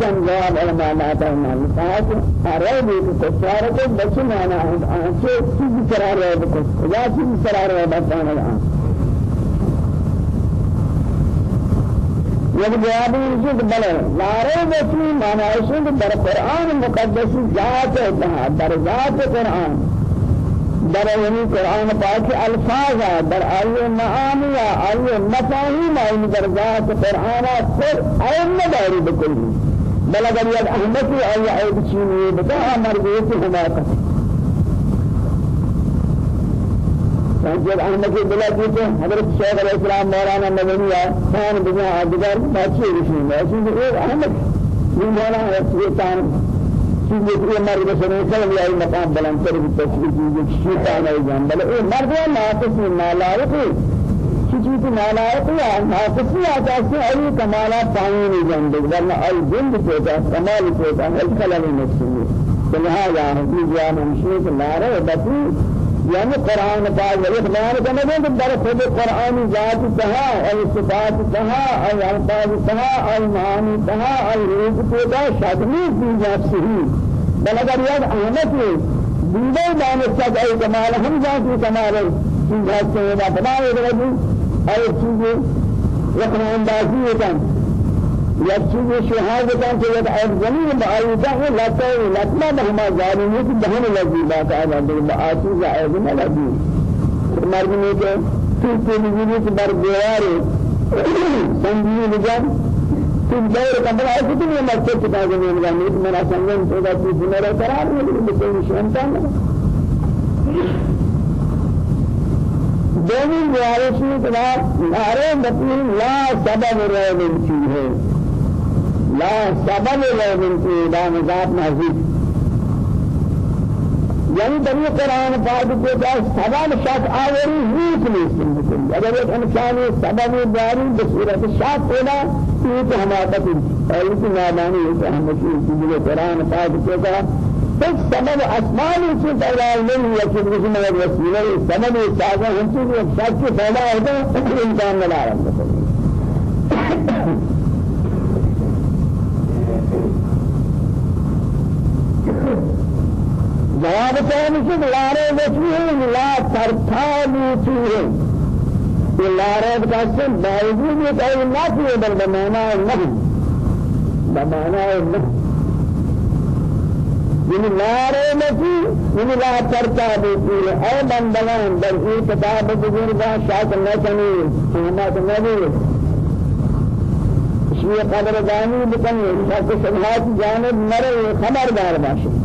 چند جواب علماء لاتا ہے مالی کہا ارے بھی کہ کچھارہ کو بچے مانا آنچے چیزی سرار رہے بکس یا چیزی سرار رہے بکانا لہا یک جوابی رسول بلے لارے بچی مانا رسول در قرآن مقدس ذات ہے در ذات قرآن در یعنی قرآن پاک الفاظ در آیه معانی آیه مفاهیم این در ذات قرآن پر عین نداری بکلی بل اگر یک احمدی آیه عیب چینی بتا مرضیت حماقت جب احمد بلا دیتے حضرت شیخ علیہ السلام مولانا مدنی ہے خان دنیا دیگر بچے رسول ہے اسی احمد یہ مولانا ہے یہ چیزی که مرد سنی سلم یا مقام بلند تر تصویر چیزی شیطان ہے جان بل اے مرد ہے ناقص نالائق کی نالائق یا ناقص آتا سے ای کمالات پانی نہیں جان دے ورنہ ای جند ہوتا کمال ہوتا ہے خلل نفسی. لہذا ہم جان ہمشی کے نارے بتی یعنی قرآن پاک ولی بیان کرنے دیں کہ در خود قرآن ذات تہا اور صفات تہا اور الفاظ تہا اور معانی تہا اور روح پیدا شادمی کی ذات صحیح. بل اگر یہ احمد ہے دیدے دانستہ کا کمال ہم ذاتی کمال ہے ذات سے بنا ہے اور چیزیں رکھنا اندازی ہوتا ہے يكتب شهادة في يد الزمين بعيدا لا تقول لا ما بهما ظالمين دهن الذي لا تعالى بالبعاتي زائدنا الذي مرمي کے تو تلویزیون کے بر دیوار سنگی نجام تو دور ہے تو یہ مسجد کا جو نظام ہے میرا سنگن تو دا تو میرا قرار ہے لیکن شانتان دومی روایت ہے کہ نارے بطی لا سبب رہے ہے لا سبب في إدام ذات محزوب يعني در قرآن پاک کے پاس سبب شک آوری ہیچ نہیں سنتی اگر ایک انسان سبب داری بصورت شک ہونا یہ تو ہمارا اور اس نادانی ہے کہ ہم اسی قرآن پاک کے پاس بس سبب اسمان سے پیدا نہیں ہے کہ اس میں وسیلہ سبب سازا ہم سے شک پیدا ہوتا ہے انسان نہ رہا جواب ثاني کہ لارے وچھی لا ترتابو فيه یہ لارے کا سے باوجود یہ کہ نہ تھی بل بمانا نہیں بمانا نہیں یہ لارے وچھی یہ لا ترتابو فيه اے بندگان در یہ کتاب بزرگا شاید نہ چنی سمات نبی شیء قدر دانی بکنی شاید سمات جانب مرے خبردار باشه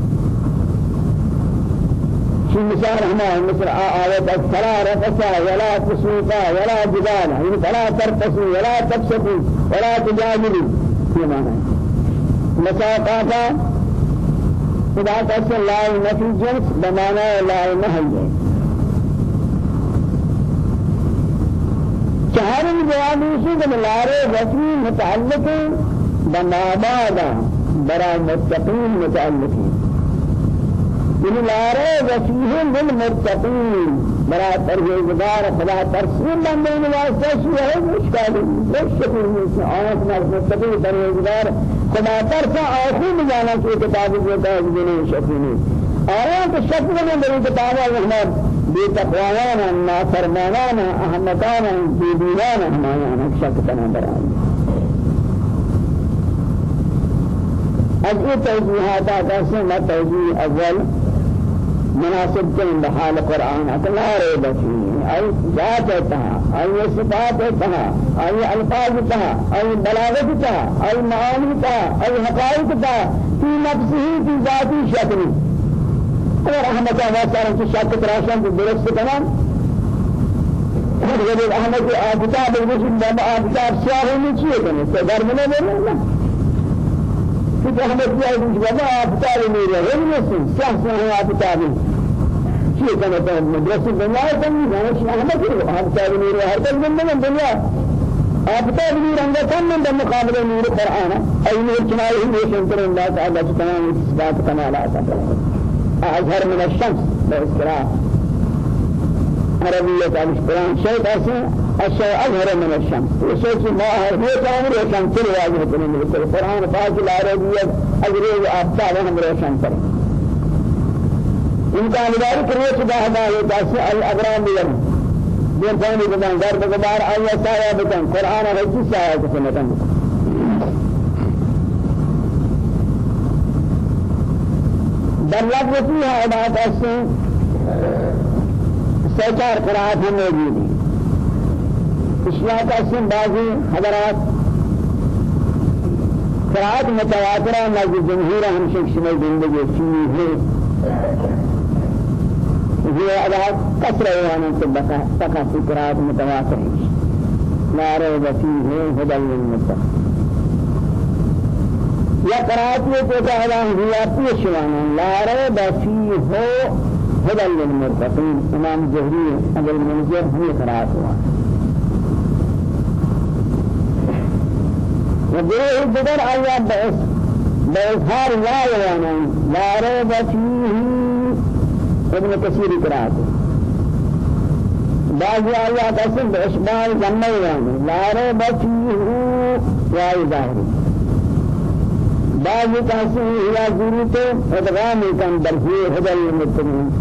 في مثال هنا مثل آيات فلا رفسا ولا فسوقا ولا جدال يعني فلا ترقصوا ولا تفسقوا ولا تجادلوا في معنى مساقاتا خدا قسم لا نفي جنس بمعنى لا نهي چهار جواب اسی کہ لارے رسمی متعلق بمابادا برا متقین متعلق۔ من لارے وسیح للمتقین۔ برا پرہیزگار خدا ترسیم بندے واسطے شو ہے مشکل مشکل ہے آنکھ نہ متقین پرہیزگار خدا ترسا آخو میں جانا کہ کتاب جو ہے جنہیں شکینی آیا تو شک میں میری کتاب رحمت بے تقوایان نافرمانان احمقان بے دیوان ہمارا شک بنا برائے از یہ توجیحات آتا سے میں توجیح اول مناسب كن بحال القرآن لا ريب فيه. أي ذاتها أي صفاتها أي ألفاظها أي بلاغتها أي معانيها أي حقائقها في نفسه في ذاته شكله ورحمة الله تعالى في شك تراشن في درس تمام غير أحمد آبتاب المسلم بابا آبتاب سياه من شيء. كنا سدار من أحمد سياه من بابا آبتاب ميرا غير سياه سياه آبتاب شيء كما كان مدرسة الدنيا كان يعني أحمد آبتاب ميرا هذا من الدنيا آبتاب ميرا كم من المقابلة ميرا القرآن أي نور كنايه هو شنكر الله تعالى تمام إثبات كمالات أظهر من الشمس بإسراء عربية القرآن شيء أصلا الشيء أظهر من الشمس. وشيء ما هو كامل روشن كل من القرآن فاز العربية. أجري أبطال هم روشن كل إن كان ذلك روش ده ما يدرس الأبرام بيان بين ثاني بدان دار بقدار آية سايا بدان قرآن هذي سايا كسمة بلغ فيها عبادة سيطار هم موجودين اشیاء اسم بعضی حضرات. قرآت متواترہ نزد جمہور ہم شک شمال زندگی فی ہے یہ اداد کسر ایوانا سے بقا فی قرآت متواتر لا ریب فیہ هدى للمتقین یا قرآت یہ تو کہا ہوا پیشوانا لا ریب فیہ هدى للمتقین إمام جہری أبو المنذر ہمیں قرآت ہوا وجوه الدبر آيات بأس. بإظهار لا يوانا لا ريب فيه. ابن كثير قراءته. بعض آيات أصل بإشبال جمع يوانا لا ريب فيه. واي ظاهر. بعض تحسين إلى ذريته إدغام كان برفيه هدى للمتقين.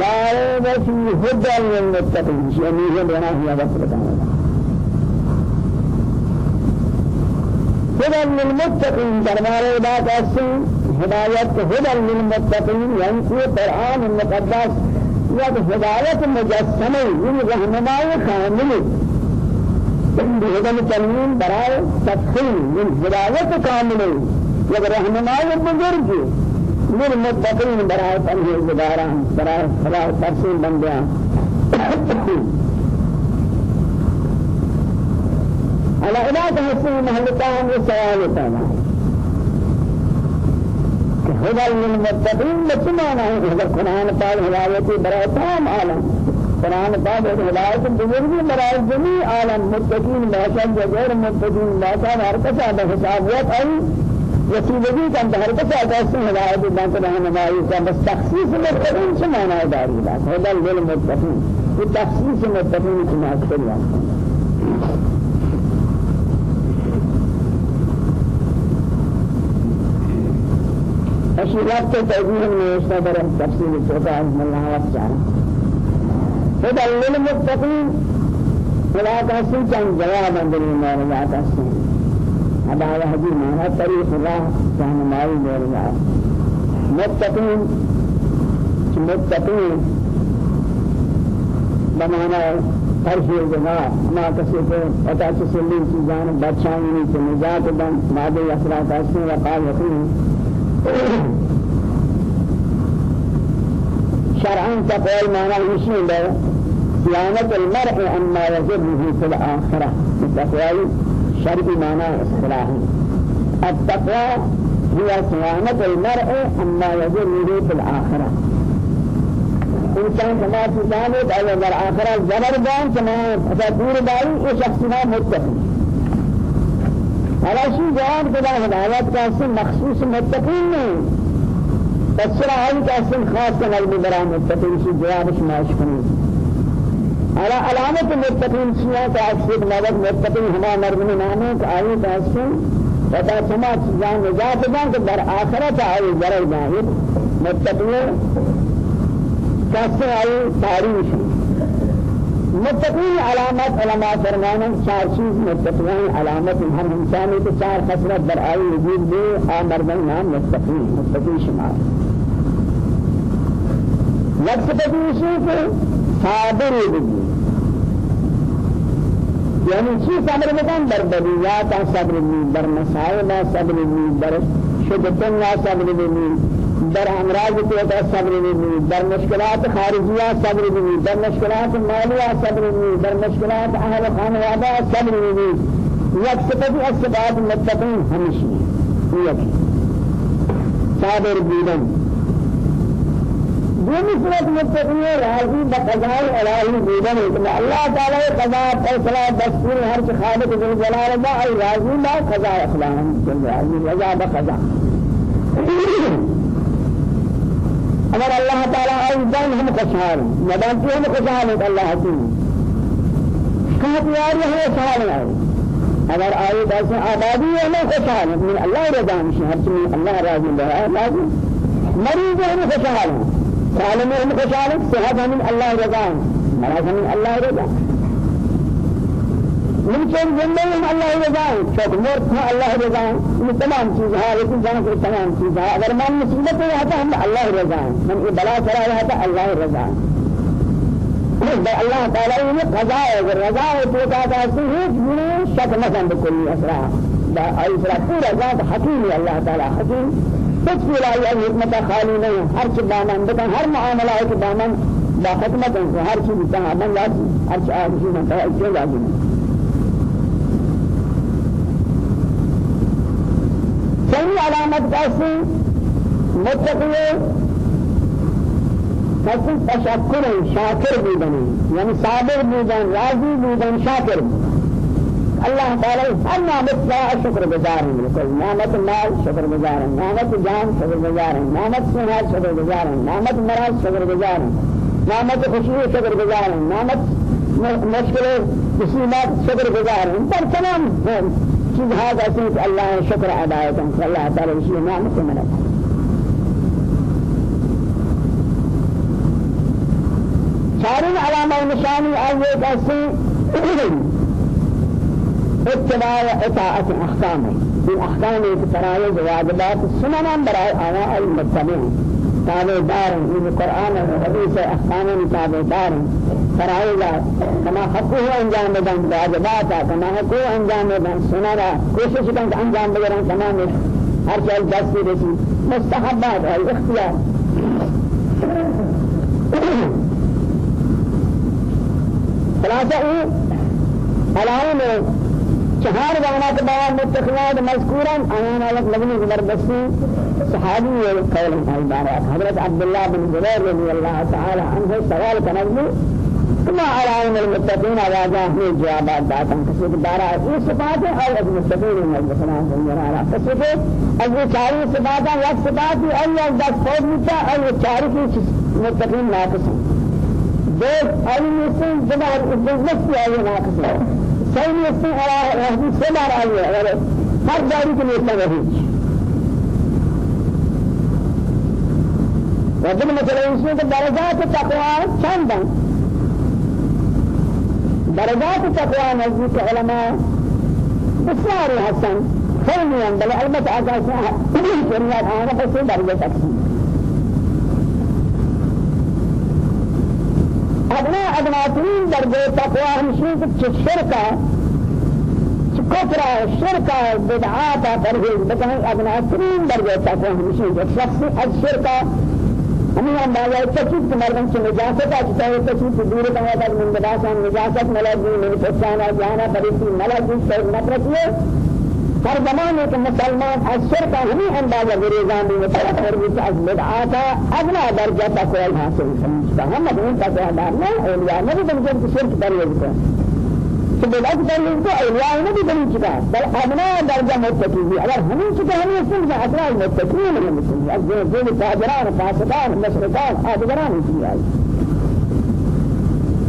لا ريب فيه. هدى للمتقين. شيئا بنا هي بس هدى للمتقين. دربار بات أسن هداية هدى للمتقين. يعني القرآن المقدس. يا هداية مجسمة. يعني رهنماء كامل بهدى التنوين براء تدخين من هداية كاملة يا رهنماء بزرگ للمتقين براء تنوين. بداران براء براء تفسير بندیان على علاج حسن محلتان السوال تعالى هدى للمتقين لسمانا هذا القرآن قال هدايتي براء تام عالم قرآن قال هداية بزرگی براء جميع عالم متقين باشد غير متقين باشد. ہر کسا بحسابیت ای وسیلگی کا ہر کسا کسی ہدایت بانت رہنمائی کا بس تخصیص متقین سمانا داری؟ بات هدى للمتقين یہ تخصیص متقین کی معنی ربط توجيه من يستدر تفسير السوطة من الله وتعالى هذا للمتقين ولا تحسن كان جوابا بالإيمان لا تحسن هذا على هذه معنى طريق الله كان مالي دور متقين متقين. بمعنى فرشي الجماع ما كسيته أتاك سلين چیزان بچائنی کے نجات دن مادی اثرات اسن وقال یقین شرعا تقول معنى يشين ده صيانة المرء عما يجره في الآخرة. التقوى شرعي معنى اصطلاحي التقوى هي صيانة المرء عما يجره في الآخرة. إنسان كما تزانت أي در آخرة زبردان كما تدور داري إيه شخصنا شيء جواب كذا هدايات كاسم مخصوص متقين نہیں بس هاي كاسم خاص قلب برا متقين شيء جواب ما يشكني على علامة متقين شيء كأكثر مدد متقين هما مرمي نامه كأي كاسم فتا سما جان نجات جان كبر آخرت آئی جرر جاهد متقين كاسم آئی تاريخ متقين علامات علامات فرمانا چار چیز متقين علامات ہر انسانی کو چار خسرت در آئی وجود دے آمر بن نام متقين متقين شمار۔ نفس بدیشی کے صابر بگی یعنی چی صبر بکن در بدیات صبر بگی در مسائل صبر بگی در شدتن صبر بگی در امراض کو تا صبر نہیں در مشکلات خارجیہ صبر نہیں در مشکلات مالیہ صبر نہیں در مشکلات اہل خانواده صبر نہیں یک صفت اسباب متقین ہمیشہ یک. صابر بودن. دومی صورت متقین راضی بقضاء الہی بودن کہ اللہ تعالی قضاء فیصلہ دستور ہر خالق ذل جلال ای راضی با قضاء اخلاق راضی رضا بقضاء اگر اللہ تعالی ایضاً ہم خوشحال. مدان تو ہم خوشحال ہے اللہ کی کہاں تیاری ہے سوال ہے اگر آئے ایسے آبادی ہے میں خوشحال. ہوں من اللہ رضا ہمشی ہر چیز اللہ راضی ہے لازم مریض میں خوشحال. ہوں سالم میں خوشحال ہوں صحت اللہ رضا. مرض ہے من اللہ رضا. ممكن زندگی اللہ رضا ہے شک مرد ہے اللہ رضا ہے یہ تمام چیز ہے لیکن کو تمام چیز ہے اگر من مصیبت ہے تو ہم اللہ رضا ہے من بلا چلا رہا تھا اللہ رضا ہے الله تعالى یہ قضاء ہے رضا ہے تو کا ہے ہیچ بھی شک نہ کن بکلی اسرا دا اسرا پورا ذات اللہ تعالی حکیم کچھ بھی لا حکمت خالی نہیں ہر چیز دامن بکن ہر کہ دامن با حکمت ہر چیز دامن لازم ہر چیز میں لازم ثاني علامة قاسي متقية بس تشکر شاکر بودن یعنی صابر بودن راضی بودن شاکر اللہ تعالی ہر نعمت کا شکر گزار ہیں کوئی نعمت مال شکر گزار ہیں نعمت جان شکر گزار ہیں نعمت صحت شکر گزار ہیں نعمت مرض شکر گزار ہیں نعمت خوشی شکر گزار ہیں نعمت مشکل مصیبت شکر گزار ہیں پر تمام چیز کہ اللہ شکر ادا کریں اللہ تعالی اسی نعمت سے مدد چارين علامة نشاني أول قصي اتباع إطاعة أحكامه. في أحكامه في تراويح واجبات السنن براء آواء المتبعين. تابع دار من القرآن والحديث أحكام تابع دار فرائض كما حقه أنجام بدن واجبات كما حقه أنجام بدن. سنن کوشش كان أنجام بدن تمام. هر شيء دستي رسي مستحبات الاختيار خلاصہ یہ علائم چہار وأنا کے بعد متخلات مذکورا أنا لك لبنی زبردستی. صحابی قول البارات حضرت عبداللہ بن زبیر رضی اللہ تعالی عنہ سوال کنگلی كما علائم المتقين على من جوابات داتا كسب دارا اي صفات أو از متقين من البسلام سنجر على كسب از چاری صفات یک صفات ای از دست فوق متا ای چاری کی متقين ناقص. دوست علی نسل جماعت الجنس کی آئی ناقص. ہے صحیح على رہی سمار ہے اور ہر داری کے لیے وجن مثلا اسمه درجات التقوى چند درجات التقوى نزدیک علماء بسیار حسن. خیلی هم بل البته اگر شریعت آنها بس درجة تقسیم ادنا ادنا ترین درجه تقوا همشین که شرکا كفر شركا بدعات پرهیز بکنه ادنا ترین درجة تقوا همشین که شخص از شرکا ہمیں ہم بالا کے مردم سے نجاست آتا ہے تشید دور کا ہے من بداسان نجاست ملازم من پہچانا جانا پریتی ملازم سے نفرت یہ ہر زمانے کے مسلمان اشر کا ہی اندازہ گریزان بھی متأثر بھی از بدعات ادنا درجہ تک حاصل سمجھتا ہم اپنے کا دار نہ اولیاء نبی بن جب شرک پرہیز کو تو بدعت پرہیز کو اولیاء نبی بن چکا بل متقی بھی اگر ہمیں چکا ہمیں سمجھا اثرات متقین ہیں مسلم از جو جو تاجران فاسقان مشرکان آدگران کی آئی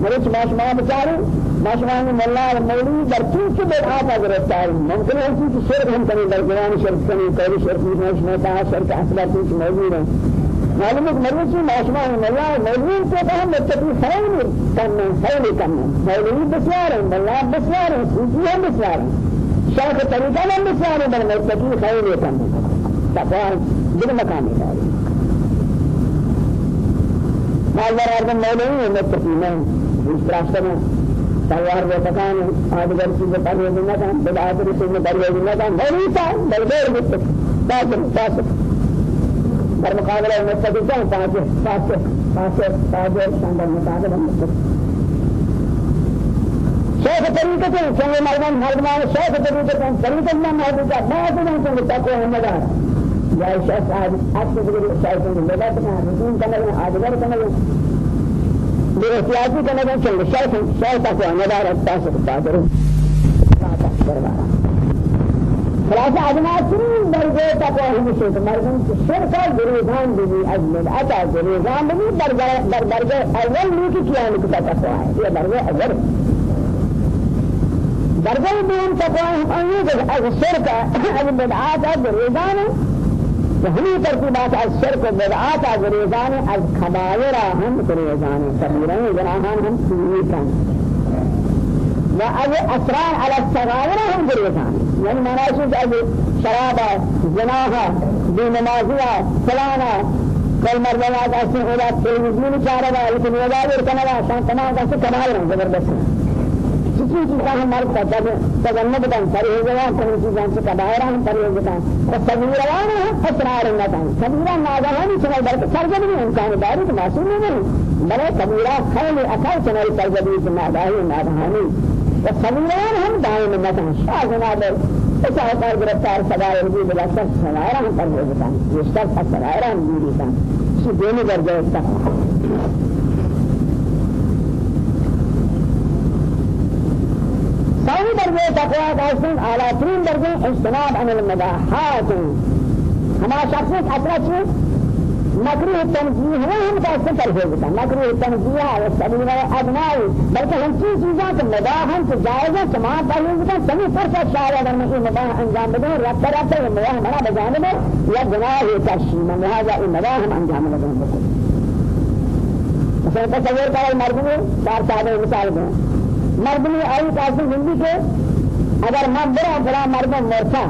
میرے چماش ماں بچارے ماشوان ملا مولوی در چیز سے بدعات گرفتار ممکن ہے کہ شرک ہم کریں در قرآن شرک کریں کوئی شرک نہیں ہے تا شرک أصلا کچھ موجود معلوم ہے مروچی ماشوان ملا مولوی کہ ہم متقی خیر کم خیر کم مولوی بسیار ہیں ملا بسیار ہیں صوفی هم بسیار ہیں شرک طریقہ هم بسیار ہیں بل متقی خیر کم تقوی دل مقام ہے مالدار آدم مولوی متقی نہیں اس راستہ میں تیار بتکان آدگر چیز پرویز نہ کان بدعات رسول میں پرویز نہ کان نہیں تھا بلدیر مت تاجر تاجر در مقابلہ متقی کیا تاجر تاجر تاجر تاجر شاندار مقابلہ متقی شیخ طریقہ سے چنگے مردان مردمان شیخ سے طریقہ میں موجود ہے بعض میں چنگے تقوی ہمدار یا شیخ صاحب حق سے بگڑی شیخ سے لگا تنا رسول کنا آدگر کنا باحتياطي كما كان شيء شيء شيء تقوى ندار التاسع التاسع خلاصة أدنى سنين درجة تقوى هم شيء مردم شركة جريزان بني أجمل أتا جريزان بني درجة درجة أول ليك كيان كتا تقوى هي درجة أول۔ درجة بين تقواهم أيضا الشرك البدعات الريزان وهي ترتيبات الشرك والبدعات الريزان الكبائر هم الريزان كبيرة جناحان هم سيئة وأي أسرار على الصغائر هم الريزان يعني ما نشوف أي شرابة زناها بنمازية فلانا كل مرة ما قاسم ولا تلميذ شاربة لكن ولا يركنا شان تمام قاسم كمال زبردست چیز چیزاں ہمارے تجربے تجربے بتائیں پرہیز ہے کون چیزاں سے کبائر ہم پرہیز بتائیں اور صغیر ہے اسرار بتائیں صغیر ناظر ہے چنائی بلکہ سرجن بھی انسان داری تو معصوم نہیں بلے صغیر خیل اکل چنائی سرجن بھی نادائی نادہانی اور صغیر ہم دائم بتائیں شاہ جناب اس اوقات گرفتار سبائر بھی بلا سب سوائر ہم پرہیز بتائیں یہ سب سوائر ہم دیری بتائیں اسی دینی درجہ تک ثاني درجة تقوى قاسم على ترين درجة اجتناب عن المباحات هما شخص أسرع شيء مكروه التنزيه هو هم قاسم ترفيه بتا مكروه التنزيه على السبيل والأبناء بلکہ ہم چیز چیزاں تو مباح ہم تو جائز ہے سماع ترفيه بتا سمی فرصة شاعر اگر میں مباح انجام بدوں رب رب یہ مباح منا بجانب یا گناہ تشی من لہذا یہ مباح ہم انجام بدوں بکل مثلا تصور کرو مردوں چار سادہ مثال دیں مردمی آئی کاسی زندگی کے اگر من برا برا مردم مرتا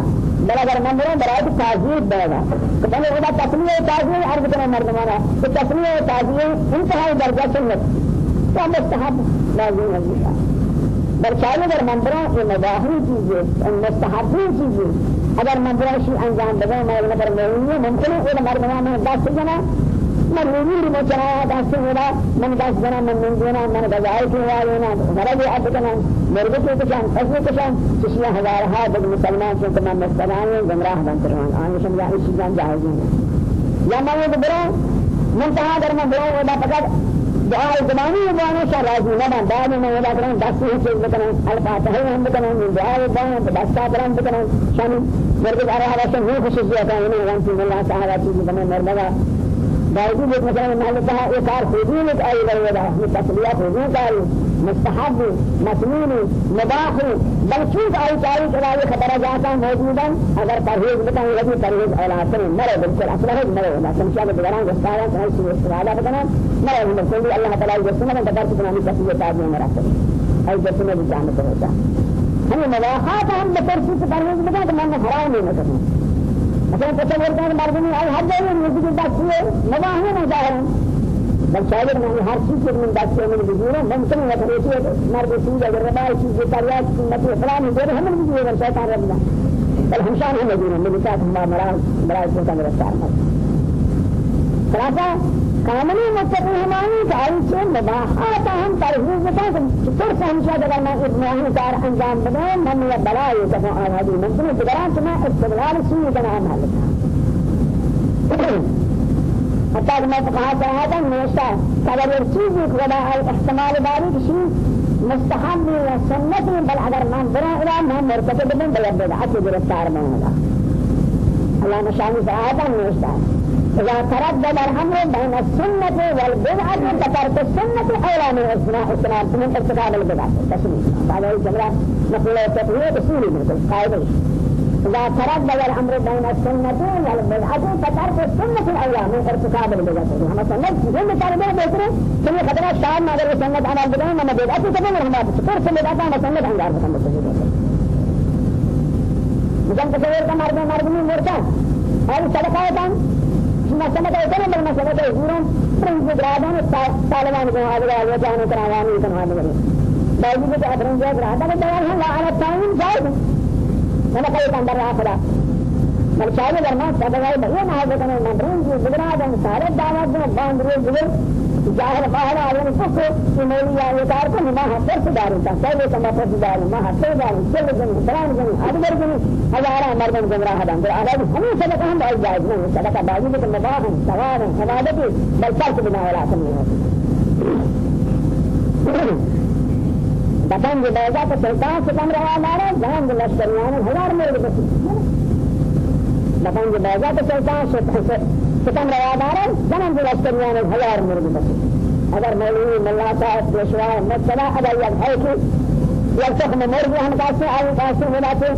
بل اگر من برا برا تو تعزیر بیگا تو پہلے خدا تصمیه تعزیر عرض کرنے مردمانا تو تصمیه تعزیر انتہائی درجہ سنت تو مستحب. لازم ہے بل چاہیے اگر من برا یہ مظاہری چیزیں مستحبی چیزیں اگر من برا شی انجام بدے میں نظر میں ممکن ہے یہ مردمانا دست جنا من نور ما جاء دست میرا من دست جنا من من جنا من بجای کی وای نا مرا بھی اب کنا مرد کو کشان فضل کشان چشیا ہزار ہا بد مسلمان سے تمام مسلمان گمراہ بن تران آن سمجھا اس جان جائز یا میں یہ برا من تہا در میں برا ودا فقط دعاء زمانی وأنا شاء راضی نہ بن بعد میں ودا کرن دس ہی چیز بکنا الفاتحہ ہم بکنا دعاء بان دس کرن بکنا شان مرد ارا ہوا سے وہ خصوصیات ہیں انہیں وانتی اللہ تعالی چیز بنا مردا ایک مثلا فضول ایک آئی بڑھ رہا ہے تسلیہ فضول کاری مستحب مسنون مباح بل چیز آئی کے لئے خبر جاتا موجودا اگر پرہیز بتائیں لگی پرہیز کریں مرے بالکل أصلا ہے مرے لا سمشیا کے دوران گستایا کہ اس استفادہ بتانا مرے بالکل اللہ تعالی جسم میں دبر سے بنانی تسلیہ تاج میں مرا کریں اي جسم میں جان ہوتا ہم مباحات ہم بترسی سے پرہیز من حرام نہیں کرنا مثلا تصور كان مردني أي حد جاي من يجي دكتور ما ظاهر بل شاعر من هر چیز من دكتور من بجورا ممكن یہ مرد چیز اگر ربا چیز تریا سنت فلان دے ہم من بجورا شیطان ربنا بل ہم شان ہم بجورا من ساتھ ہم مرا برائے کو کام رسال خلاصہ کاملی متقی ہمانی کہ سے مباحات ہم بتا کہ پر ہمیشہ اگر میں ابراہیم کار انجام بدیں من یہ بلائے کہ آن ہدی ممکن ہے دیگران سے میں استقلال سوئی بنا حل حتى ما فقهاء هذا نوشتا قدر الچیز ایک ودا احتمال داری کسی مستحب و سنت بل اگر من برا إلى من مرتکب بن بل بدعت گرفتار میں ہوگا اللہ مشانی فقهاء نوشتا إذا تردد الأمر بين السنة والبدعة ذكرت السنة أولى من إثناء إثناء من ارتكاب البدعة. تسمية هذا الجملة. نقول تقوية أصولي من قاعدة إذا تردد الأمر بين السنة والبدعة فترك السنة الأولى من ارتكاب البدعة. هم سنة هم تردد بيتره كل خطرة شاب ما در سنة على البدعة ما بدعة تبين هم تذكر سنة أنا سنة عن دار سنة مجھے تصور کا مرد مرد میں مرتا اور ہے مسئلہ کا اتنا بڑا مسئلہ ہے حضوروں فرنج برادان طالبان کو آگے آگے جانے کر عوامی کر آگے بڑھے باوجود کہ فرنج برادان کو بیان ہے لا على التعاون جائز أنا کوئی اندر رہا پڑا بل شاید اگر میں سبقائی بھئی نہ آگے کرنے میں فرنج برادان سارے دعوت میں باندھ رہے ظاهر باهر على الفقه في مولي يتعرف ما حصل في دار تسوي كما في دار ما حصل دار كل جن سلام جن أكبر جن هزارة مردم جمرا هذا در على هم سبق هم بعد جائز من سبق باجي بكم مباهم سوار سوادتي بل فرق بنا ولا سمي بطن جو بیجا تو سلطان سے کم رہا ہمارا جہاں جو لشکریان ہزار مرد بسی بطن جو بیجا تو سلطان سے ستم روادارا زمان جو لشکریان ہزار مرد بسی اگر مولوی ملا صاحب پیشوا مطلع اگر یک ہے کہ یا تخم مرغی ہم کاسے آئی کاسے ملاتے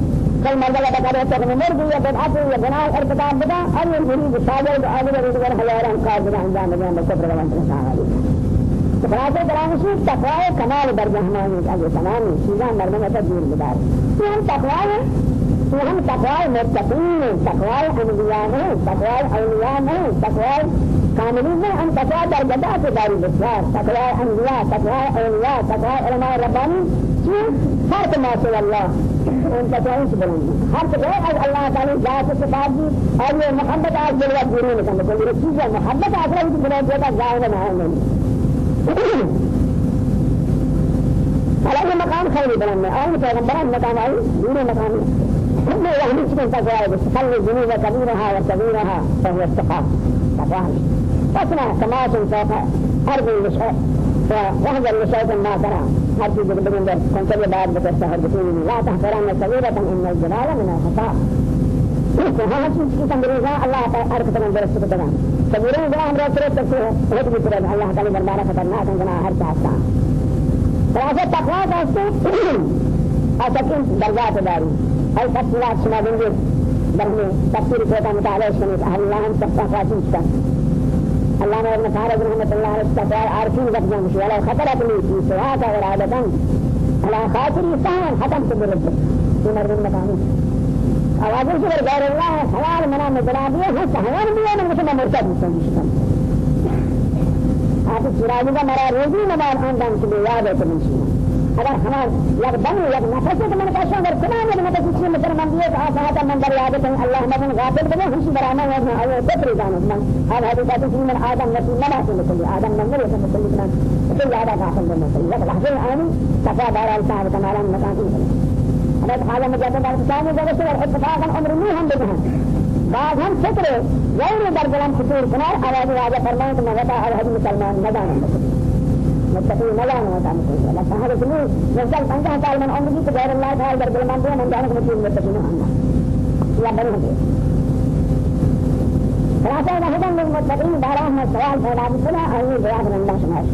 کل مرد کا بتا رہے تخم مرغی یا بدعت یا گناہ ارتکاب بدا اور یہ مرید شاگر آگے رضوان ہزاران کار بدا انجام بدا مصبر روان انسان خلاصہ کرامشی تقوی کمال درجہ ہمانی اگے تمام چیزاں مردوں کا دور بدار یہ ہم تقوی یہ ہم تقوی متقین تقوی انبیاء تقوی اولیاء تقوی كاملين أن تقوى درجات داري بسيار تقوى أنبياء تقوى أولياء تقوى علماء رباني شيء فرق ما شاء الله ان تقوى سبحانه هر تقوى الله تعالى ذات صفات دي اور محبت آج جلوہ پوری نہیں کرنے کوئی چیز ہے محبت آخر کی بنا دیتا ظاہر نہ ہے على مقام خير بلنا أي پیغمبران مقام أي دين مقام هم يعني شكل تقوى بس خلي ذنوب كبيرها وكبيرها فهو استقام تقوى فاسمع سماعة فوق أرض الوسع واحذر وسعة ما ترى. هر چیز بدون در کنتر بعد بتستهر بسوني لا تحقرن صغيرة إن الجلال من الخطأ. هذا چیز کی تمریزا اللہ تعالی ہر قسم درست کو دنا صغیرہ جو ہم رات رات کرتے ہیں وہ بھی کرے اللہ تعالی دربار خطرناک گناہ ہر چاہتا خلاصہ تقوا دوستو اتکن درجات داری ای تفصیلات شما دنگی برہمی تفسیر کوتا مطالعہ شنید اللہ ہم سب تقوا الله ما ابن فارغ رحمة الله عليه استطاع عارفين بقدام شو ولا خطرت لي في سواك ورادة على خاطر يسان ختم تبرد. في مرد المكان آوازیں سے غیر اللہ حلال بنا دیا ہے سہوان بھی ہے مسلمان مرتد مسلمان آپ سراجی کا مرا روزی نماز اندام سے یاد ہے تو مسلمان اگر ہمارا یک دم یک نفس تو من کاشان اگر کنا یک نفس سے من دیے تو آسان من در یاد ہے اللہ من غافل بنے ہم برانا ہے نہ ہے تو جان من هذا هذا ذات من آدم نبي ما في مثل آدم من غير مثل من مثل هذا غافل بنے مثل لك لحظه آني كفى دار الصاحب تعالى مكان هذا حاجة مجدد على الثاني ده بس اتفاقا أمر مو هم بجهن بعد هم فكر غير در دلم خطور کنار آواز راجا فرمان کہ مغتا اور حدیث مسلمان متقين ما جانا ما تعمل شيء. لا فهذا كله نزل أنت هتعلم من عمرك غير الله تعالى درب المنطقة من جانك متقين متقين عنا. يا بني هذي خلاصة هذا من المتقين دارهم السؤال فلا بسنا أي بيان من الله سبحانه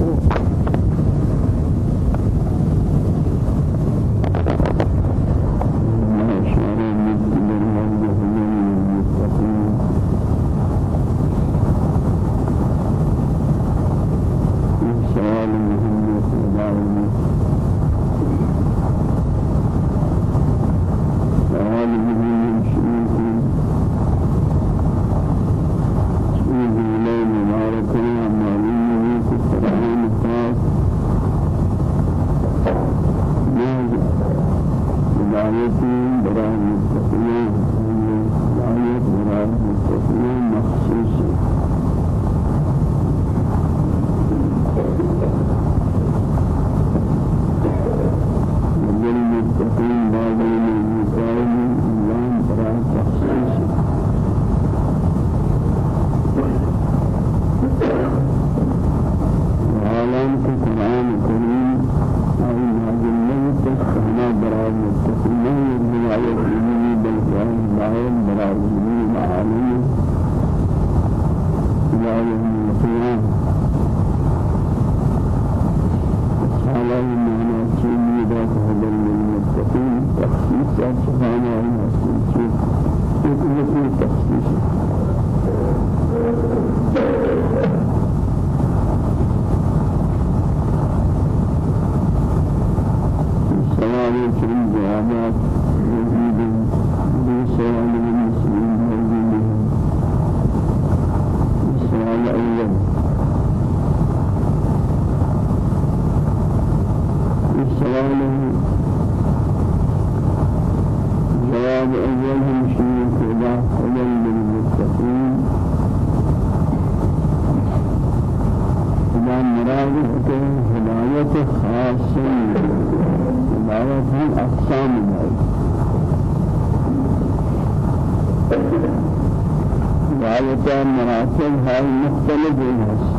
های مختلف است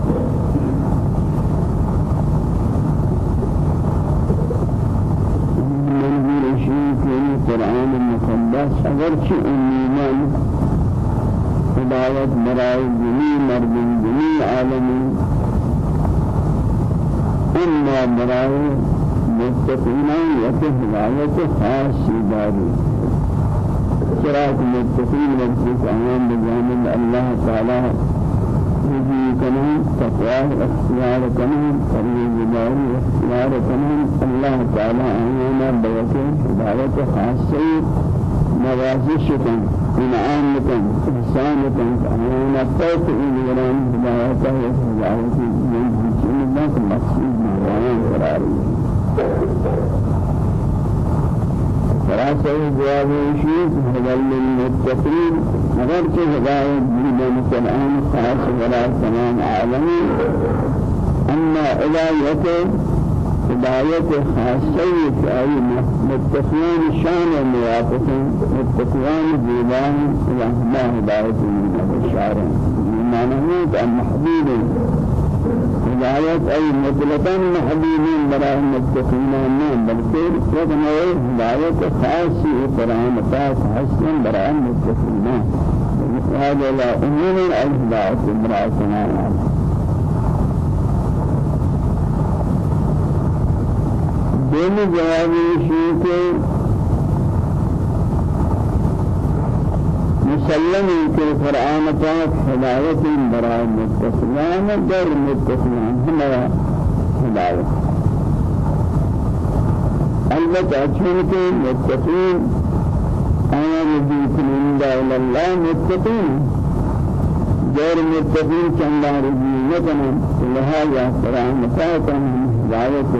منظور شیخ قرآن مقدس اگرچه عموما هدایت برای جميع مردم جمی عالمی اما برای متقینان یک هدایت خاصی دارد صراط المتقين والذين آمنوا بجانب الله تعالى رجي كمان تقوى اختيار كمان قريب داري اختيار كمان الله تعالى أمام بيته هداية خاصة نوازشكم إنعامكم إحسانكم أمام التوفيق لنا هدايته وهداية من جنة مقصود موان قراري خلاصة جواب شيء هدى للمتقين کہ ہدایت بھی مسلمان خاص ولا تمام عالمی. اما الایت هدایت خاصه أي متقین شان موافق متقین دیوان رحمه هدایت من الشعر معناه محبوب. هدایت ای مطلقاً محبوبین برای متقین نه بلکه یک نوع هدایت خاصی قرآن پاک هستن برای متقین هذا لا أمور الهدایت برای تمام دین جوابی شیء مسلم کہ قرآن پاک ہدایت برائے متقیان در متقیان ہمارا ہدایت البتہ چونکہ متقین آیا رجوع إلى الله متقين غير متقين چندہ رجوع نکنن لہذا قرآن پاک ہدایت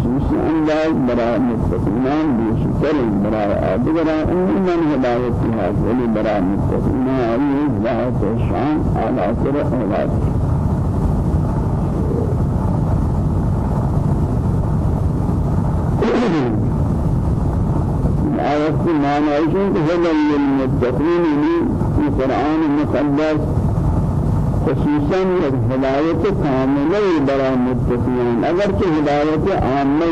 خصوصي أنداز براء مستقيمان بشكل براء أدبراء من هداية هذا ولي براء مستقيمان عليه هداية الشان على سر أولاد آيات معنى عيشون هدى للمتقين في القرآن المقدس خصوصا هدایت کاملہ برا متقین. اگر کہ ہدایت عامہ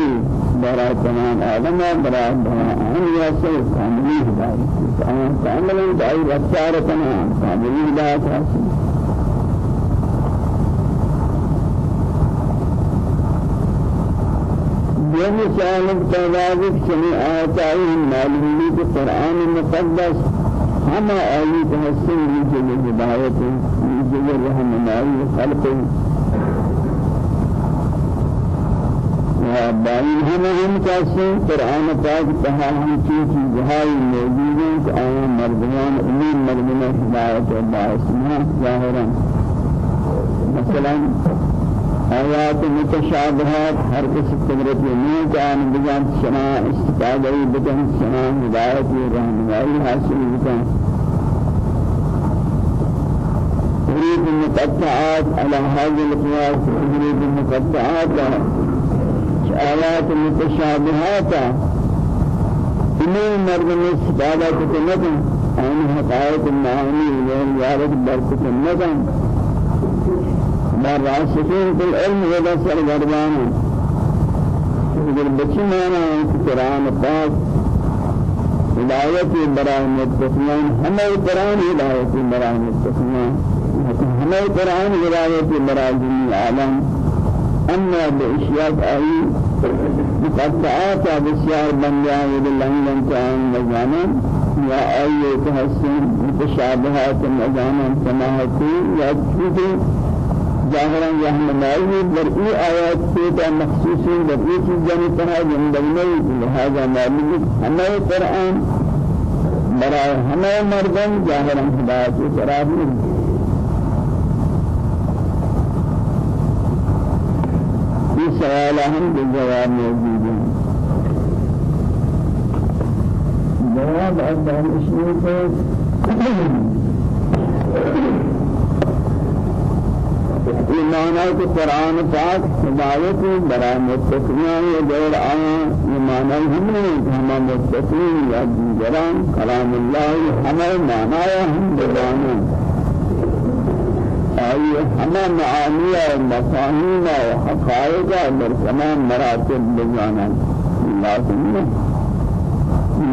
برا تمام آدم برا ہم یا سے کاملی ہدایت کاملا دائی رفتار تمام کاملی ہدایت حاصل یہ مثال تواضع سمع آتائه معلومی کہ قرآن مقدس ہم آئی تحسن لیجئے ہدایت جل رحمنائی خلق وبعدين هم هم كاسين قرآن پاک تها هم چیز جهائی موجود ہیں کہ آیا مردمان امین مردمان ہدایت مثلا آیات متشابهات ہر کسی قدرت نہیں کہ آن بجان سنا استفادہ بکن سنا ہدایت و رحمنائی حاصل بکن المقطعات على هذه القياس تجريد المقطعات آيات المتشابهات إنه مرد من استفادة كتنة عن حقائق المعاني؟ والزيارة بركة النظر بار راسخين في العلم ودسر غربانا اگر بچی مانا ہے قرآن پاک. ہدایت برائے متقیان ہمیں قرآن ہدایت برائے متقیان ہمیں قرآن ہدایت براجی عالم أما بإشياء أي مقطعات بسيار بنيان للنجم كان مجانا. يا أي تحسن متشابهات مجانا سماحتي يا تشوفي ظاهرا رحمنائی در ای آیات سے مخصوص در ای چیزیں تنہا زندگی لہذا معلوم ہمیں قرآن. برای ہمیں مردم ظاہرا ہدایت قرار سوال هم بالجواب موجود ہیں جواب أفضل إشياء ایمان ہے کہ قرآن پاک ہدایت برائے متقین و دور آیا ایمان ہم نے ہم متقین یا دیگران کلام اللہ ہمیں مانا ہم بجانا أي هما معاني ومفاهيم وحقائق در تمام مراتب بجانا لازم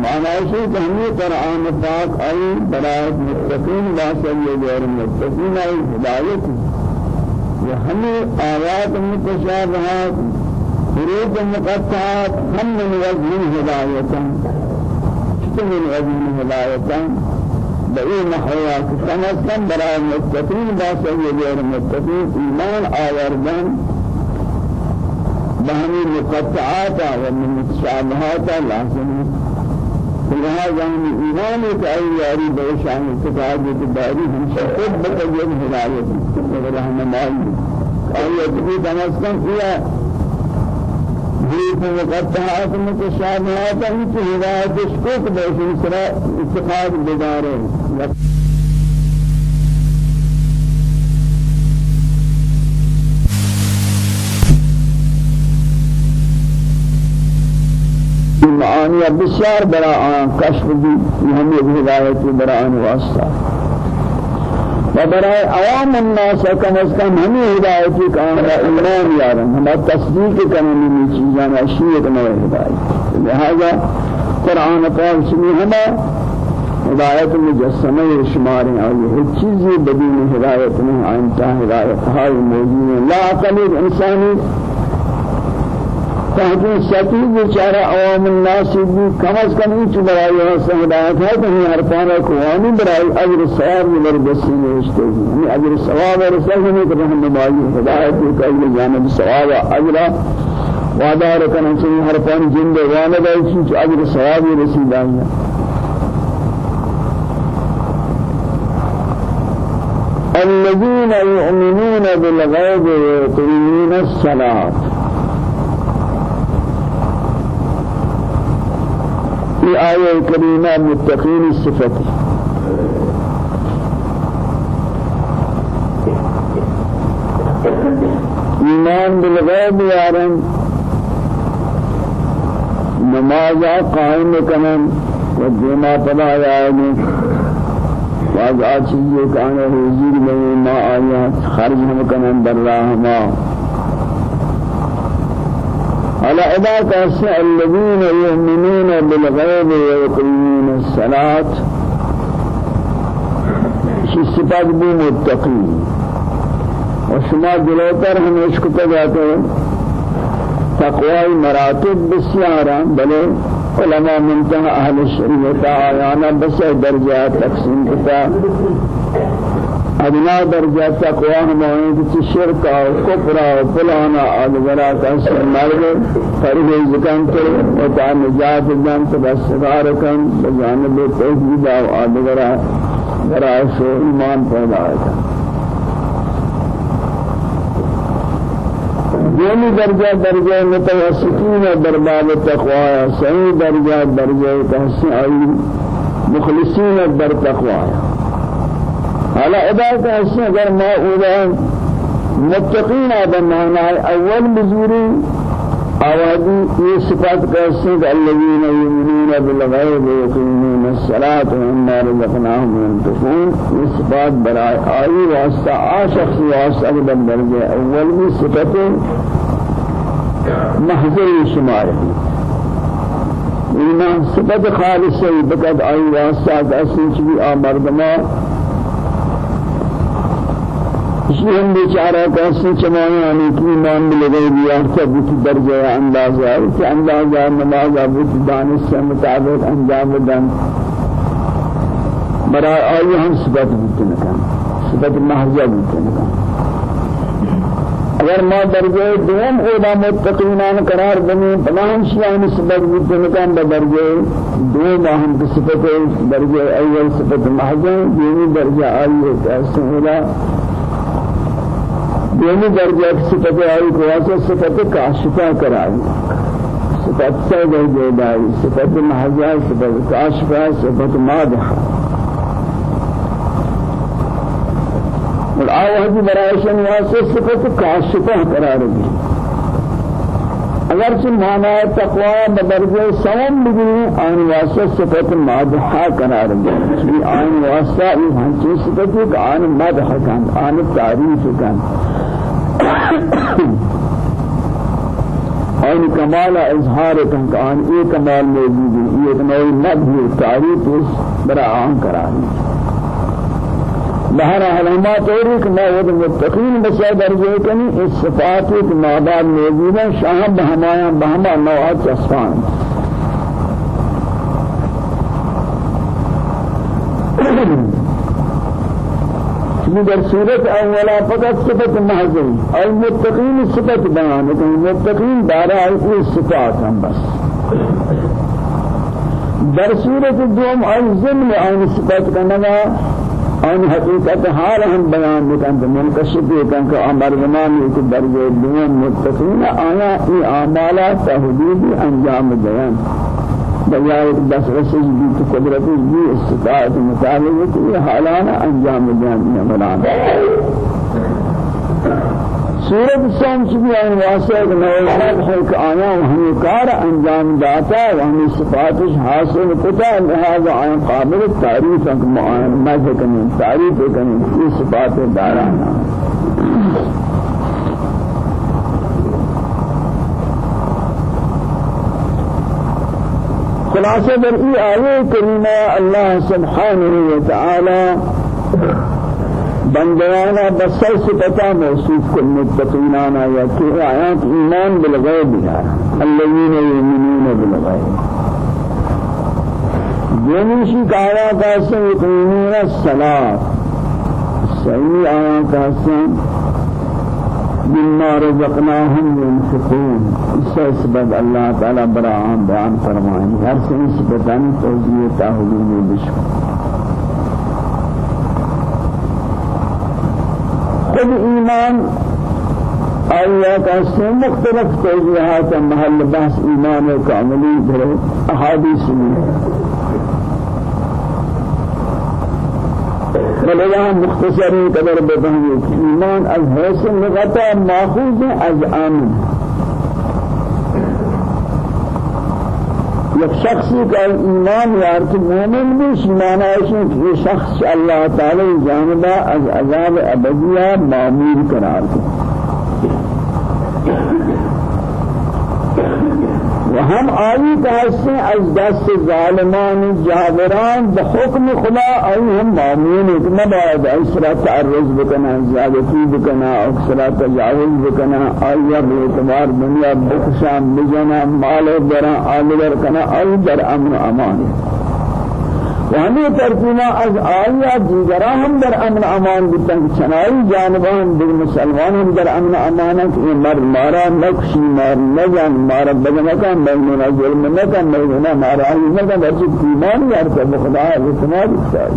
معنى شيء كهني قرآن پاک أي برائت متقين باسل غير متقين أي هداية وهمي آيات متشابهات حروف مقطعات هم من وزن هداية من وزن هداية محوى كما كان براء المتقين باسه غير المتقين إيمان آوردن بهمي مقطعات ومن متشابهات لازم لهذا من إيمان كأي ياري بيشان كتاب الداري هم شخص بتجد هداية ورحمة الله أي يتبي تمسكن إلى حروف مقطعات متشابهات انت هدایت شکوک بیشن سرا اتقاد بداره معانی بسیار برا آن کشف دی ہم یہ ہدایت برا آن وبرای عوام الناس کم از کم ہمیں ہدایتی کام را ایمان یارن ہم تصدیق کرنے میں چیزاں اشیاء میں ہدایت لہذا قرآن پاک سمی ہمیں ہدایت مجسمہ شمار ہیں اور یہ چیزیں بدون ہدایت نہیں آئنتا ہدایت ہائی موجود. لا عقل انسانی تاکہ ستی بیچارہ عوام الناس بھی کم از کم این چیز برائی حسن ہدایت ہے کہ ہمیں ارپانا قوامی برائی اجر ثواب میں بسی نوشتے ہیں۔ ہمیں اجر ثواب رسل ہمیں کہ ہم نمائی ہدایت ہے کہ اجر جانب ثواب اجر۔ وعدہ رکھنا چاہیے ارپان جن دے وأنا بائی چیز اجر ثواب رسید آئی الذين يؤمنون بالغيب ويقيمون الصلاة۔ في آية كريمة متقين الصفة إيمان بالغيب يارن نمازا قائم كمان وديما پدا يعني بعض آچیزیں کانا حضور میں ما آیات خرج ہم کنن على عبادة الذين يؤمنون بالغيب ويقيمون الصلاة. صفات بمتقين وشما دلوتر هم عشق جاتے ہیں تقوی مراتب بسیارا بلے علماء منتهى أهل الشریعت آیانا بس درجات تقسیم کتا. ادنا درجہ تقوا ہمائیں کہ شرک اور کفر اور فلانا ادغرا کا مرد فرض ذکر تو و نجات جان تو بس کن بجانب توحید اور ادغرا برا سے ایمان پیدا ہے دومی درجہ درجہ متوسطین درباب تقوا صحیح درجہ درجہ تحسین مخلصین در تقوا على عبادت ہے اگر ما اولا متقین آدم معنی أول مزوری آوازی یہ صفات کہتے ہیں الذين يؤمنون بالغيب ويقيمون الصلاة ومما رزقناهم ينفقون یہ صفات برائے آئی واسطہ آ شخص واسطہ درجہ اول میں صفت محضر شمار ہے۔ ایمان صفت خالص بقد آئی واسطہ کہتے ہیں کہ آمردما اسی ہم بیچارہ کیسے چمانے آنے کی ایمان میں لگے دیا کہ بوتی درجہ اندازہ ہے۔ کہ اندازہ نماز بوتی دانش سے مطابق انجام دن۔ برای آئی ہم صفت بوتی نکن صفت محضہ بوتی نکن اگر ما درجہ دوم اولا متقینان قرار بنی پناہم شیعان صفت بوتی نکن بدرجہ دوم اہم صفت درجہ اول صفت محضہ دینی درجہ آئی ہے کہ دومی درجہ صفت آئی کو واسطہ صفت کاشفہ کرائی صفت سے درجہ دائی صفت محضہ صفت کاشفہ صفت مادحہ والآوہ کی برائشن واسطہ صفت کاشفہ قرار دی اگر چھ معنی تقوی بدرجہ سوم بگیری آن واسطہ صفت مادحہ قرار دی چلی آن واسطہ یہ ہنچی صفت آن مادحہ کن آن تعریف کن آن کمال اظہار کن آن یہ کمال موجود ہے یہ نوع مدح تعریف اس برا آن کرانی بہر علامات طوری کہ ما ود متقین بسا درجے کنی اس صفات ایک مادار موجود ہیں شاہ بہمایا بہما نوعات چسفان در صورت اولا فقط صفت محضی المتقین صفت بیان ہے المتقین دارا ای صفات ہم بس. در صورت دوم الزم عن صفت کننا آن حقیقت حال ہم بیان بکن تو منکشف یہ کن کہ أمر زمان ایک درجہ دوم متقین آیا ای اعمالا تحدید انجام بیان بجائے دس رسول بھی تو قدرت بھی استطاعت مطابق یہ حالانا انجام دیں عملان سورت سام چکی ان واسع نوازات ہے کہ آیا ہمیں کار انجام داتا ہے صفاتش حاصل کتا لہذا آیا قابل تعریف ہے کہ معنی کریں تعریف کریں یہ صفات دارانا خلاصة در ای آیه کریمه الله سبحانه وتعالى. بندیانا بسر صفتا موصوف کن متقینانا یا کہ آیات ایمان بالغیب ہے الذین یؤمنون بالغیب. دومیشی کارا کاسن یقینون الصلاة صحیح آیا کاسن مما رزقناهم ينفقون. سبب الله تعالى براءان بيان فرمائیں ہر سے سبتان توجیہ تاہلی بشو خود مختلف توجیہات محل بحث ایمان کاملی در احادیث میں. بلغا مختصر قدر بفهمي ایمان از حیث لغتا ماخوذ از آمن یک شخصی کا ایمان یارت مومن بھی معنی ہے کہ شخص اللہ تعالی جانبا از عذاب ابدیہ معمول قرار دے وهم آئی کہتے از دست ظالمان جابران بحکم خدا آئی ہم معمول ایک نباید اسرا تعرض بکنا زیادتی بکنا اکسرا تجاوز بکنا آئی اب اعتبار دنیا بکشام بجنا مال برا آلور کنا آئی در امن أمان. وهمه ترتیبا از آیات دیگرا هم در امن أمان بیتن چنایی جانبان در مسلمان هم در امن امانت این مر مارا نقشی مار نجان مارا بدنکان بیمنا ظلم نکن بیمنا مارا آئی نکن. برچه ایمان یارتا بخدا اعتماد اختاری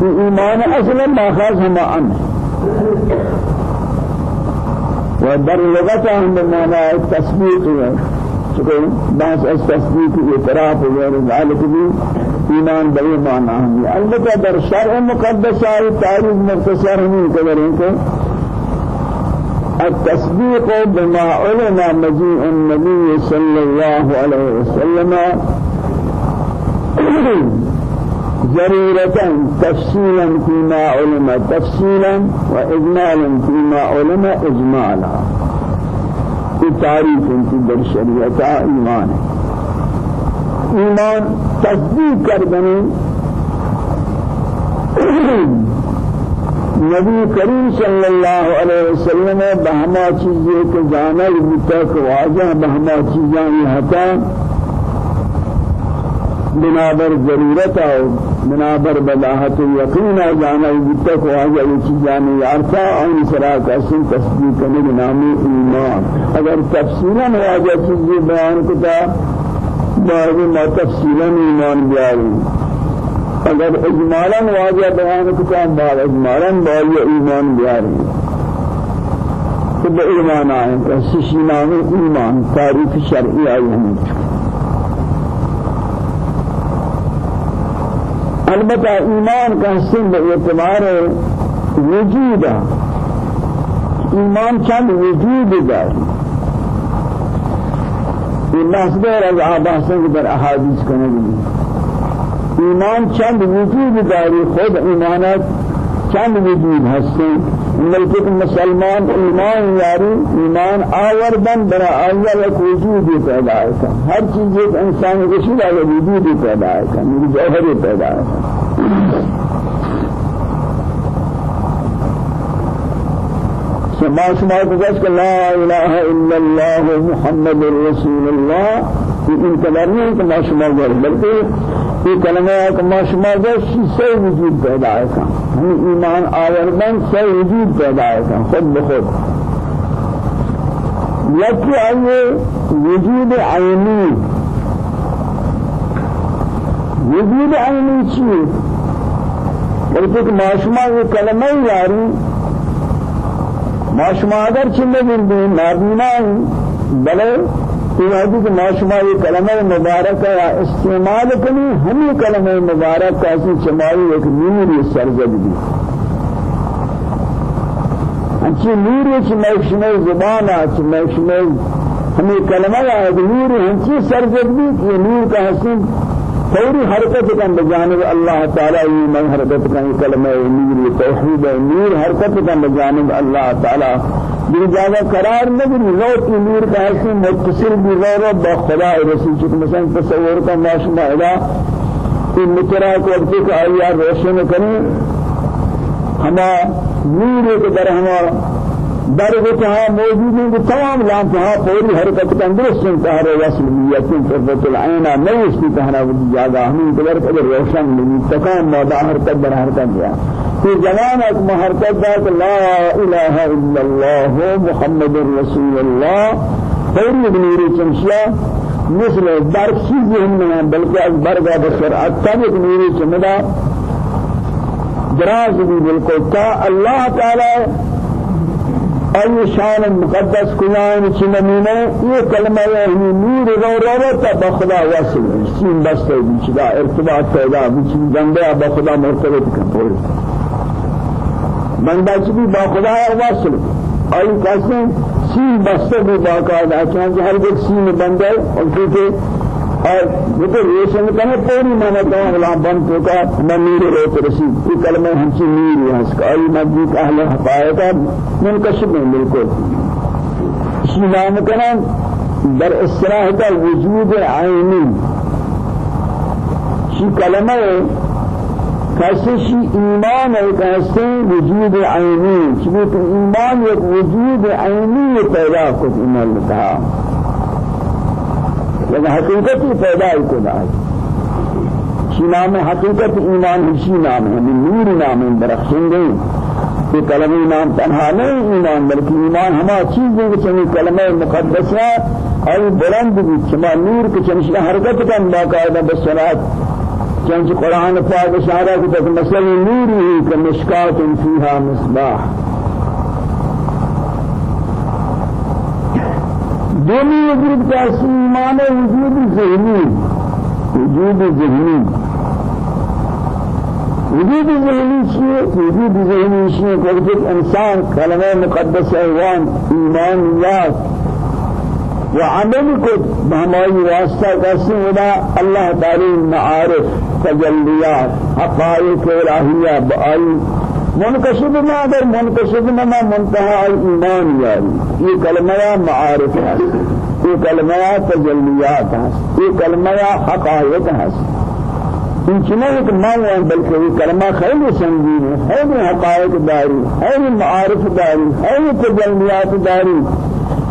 ایمان أصلا ماخاذ ہم امن. و در لغت هم بمعنى التسبيق چکہ بحث از تصدیق اعتراف وغیر ذالک بھی ایمان بڑی معنی ہے البتہ در شرع مقدس آئی تعریف مختصر نہیں قدر ہے کہ التصديق بما علم مجيء النبي صلى الله عليه وسلم ضرورة تفصيلا فيما علم تفصيلا وإجمالا فيما علم إجمالا۔ کی تعریف ان کی در شریعت ایمان. ایمان تصدیق کر دیں نبی کریم صلی وسلم بہما چیزیں کہ جانا بتک واضح بہما چیزیں یہ ہتا بنابر ضرورت بنابر بداحت یقین جانا بتک واجہ یہ چیزاں یارتا آن سرا کا سن تصدیق کرنے نام ایمان. اگر تفصیلا واجہ چیز بیان کتا بعض ما تفصیلا ایمان بیاری اگر اجمالا واجہ بیان کتا بعض اجمالا بعض ایمان بیاری تو بے ایمان آئیں کہ سشی نام ایمان تعریف شرعی آئی ہمیں البتہ ایمان کا حسن اعتبار وجود ایمان چند وجود داری یہ مصدر از آباسن در احادیث کرنے ایمان چند وجود داری خود ایمانت چند وجود هستن ملکت مسلمان ایمان یاری ایمان آوردن برا آیا یک وجودی پیدا ہے ہر چیز ایک انسان کو شدہ وجودی پیدا ہے میری جوہری پیدا ہے ما شما کو لا الہ الا اللہ محمد رسول اللہ این کلمه نہیں کہ ما شما بلکہ یہ کلمہ ہے کہ ما شما گر سے وجود پیدا ہے ہم ایمان آوردن سے وجود پیدا ہے خود بخود. یکی آئیے وجود عینی. وجود عینی چیئے بلکہ کہ ما شما یہ کلمہ یاری. ما شما اگر چلے بندی نابینا بلے یہ کہ ماشما یہ کلمہ مبارک ہے استعمال کنی ہم یہ کلمہ مبارک کا اسی چمائی ایک نور سرزد بھی اچھی نور چ میشنے زبان اچ میشنے ہمیں کلمہ ہے نور ہنچی سرزد بھی یہ نور کا حسین فوری حرکت کن بجانب اللہ تعالی یہ من حرکت کن کلمہ نور توحید نور حرکت کن بجانب اللہ تعالی۔ جگہ قرار نہیں لو کی نور کا ایسے متصل با خدا رسول چک مثلا تصور کا ماشما ادا کہ مترا کو وقت کا آیا روشن کریں۔ ہما نور کے در ہما در وتها موجود ہیں کہ تمام پوری حرکت کا درست انتہار وصلیت قرۃ العین نہیں اس کی کہنا وہ جگہ ہمیں قدر قدر روشن نہیں تکان مادہ حرکت در حرکت دیا في زمانك محركت ذات لا إله إلا الله محمد رسول الله خير بنيري چمشيا مثل درک چیزی ہم نے بلکہ از برگا بسرعت تب ایک میری چمدا دراز بھی بالکل تا اللہ تعالی ای شان مقدس کلان چنمینه یہ کلمہ ہے نور تا بخدا وصل سین بستے بھی ارتباط پیدا بھی بندے بخدا مرتبط کرتے بندہ چبی با خدا واصل آئی کسے سین بستے بھی باقاعدہ چانچہ ہر ایک سین بندہ اور کیونکہ اور یہ تو ریشن کہنے پوری مانا کہا غلام بند تو کا میں نیر روت رسید یہ کلمہ ہم سے نیر ہے اس کا آئی مجید اہل حقائقہ منکشب ہیں بالکل اسی نام کہنا در اصلاح کا وجود عینی شی کلمہ کسی ایمان ہے کسی وجود عینی چونکہ ایمان ایک وجود عینی پیدا کو ایمان کہا لیکن حقیقت پیدا ہی کو ہے شی نام حقیقت ایمان؟ ہی نام؟ ہے نور نام ہے برخشن گئی کہ کلمہ نام تنہا نہیں ایمان بلکہ ایمان ہما چیز ہے کہ کلمہ مقدس ہے اور بلند بھی چما نور کے چمشہ حرکت کا باقاعدہ بسرات چنچ قرآن پاک اشارہ کی تک مثل نوری کمشکات فیها مصباح. دونی وجود کا ایمان وجود ذہنی وجود ذہنی وجود ذہنی چیئے وجود ذہنی چیئے کہ انسان کلمہ مقدس ایوان ایمانیات وعمل کو ہماری واسطہ کیسے ہونا اللہ تعالی معارف تجلیات حقائق الہیہ بآئی منکشف نہ اگر منکشف نہ منتہا ایمان یاری. یہ کلمہ معارف ہے یہ کلمہ تجلیات ہے یہ کلمہ حقائق ہے ان چنہ ایک معنی بلکہ یہ کلمہ خیلی سنگین ہے خیلی حقائق داری. خیلی معارف داری. خیلی تجلیات داری.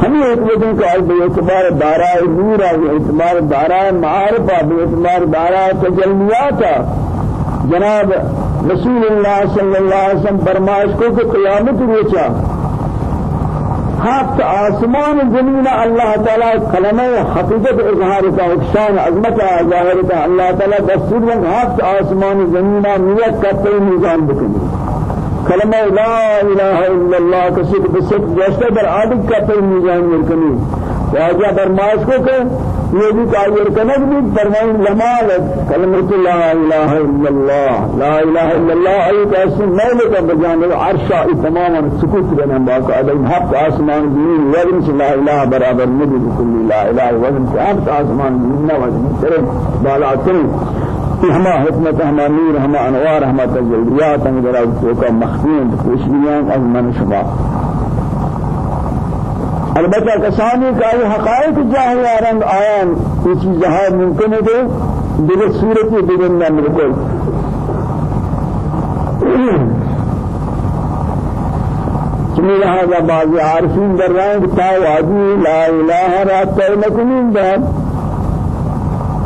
ہمیں ایک وجہ کا بے اعتبار دارا نور ہے اعتبار دارا معارف بے اعتبار دارا تجلیات. جناب رسول اللہ صلی اللہ علیہ وسلم فرمائش کو کہ قیامت روچا حق آسمان زمین اللہ تعالی کلمہ حقیقت اظہار کا اقشان عظمت ظاہر کا اللہ تعالی دستور حق آسمان زمین نیت کرتے نظام بکنی کلمہ لا الہ الا اللہ کسی کو بسک جیسے در عادت کا پر میزان مرکنی واجہ برماش کو کہ یہ بھی قائر کنک بھی فرمائیں لمال کلمہ لا الہ الا اللہ لا الہ الا اللہ ای کیسے مولا کا بجانب عرشا تماما سکوت بنا باقا آدم حق آسمان دین وزن سے لا الہ برابر نبی کل لا الہ وزن سے حق آسمان دین وزن کرے بالا کرے ہما حکمت ہما نور ہما انوار ہما تجلیات ہم ذرا تو کا مخفین خوشبیاں از من شبا البتہ کسانی کا یہ حقائق جاہی رنگ آیان یہ چیز ممکن ہے کہ دیگر صورت دیگر نام بالکل لہذا بعض عارفین در رہے ہیں کہ تا وادی لا الہ رات تیمکنین بہت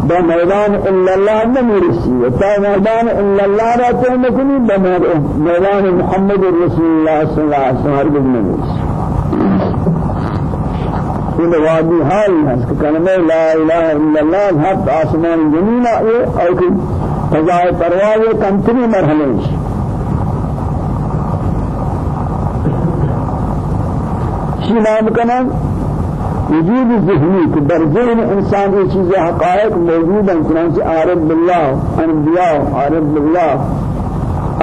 بميدان إلا الله نمرسي وتا ميدان إلا الله را تمكني بميدان محمد رسول الله صلى الله عليه وسلم هرگز نمرسي این وادی حال ہے کہ کلمہ لا الہ الا اللہ حق آسمان زمین ہے اور کہ فضائے پرواز کمتری مرحلے شی نام کنا وجود ذهنی کہ در ذهن انسان یہ چیزیں حقائق موجود ہیں چنانچہ عارف باللہ انبیاء عارف باللہ۔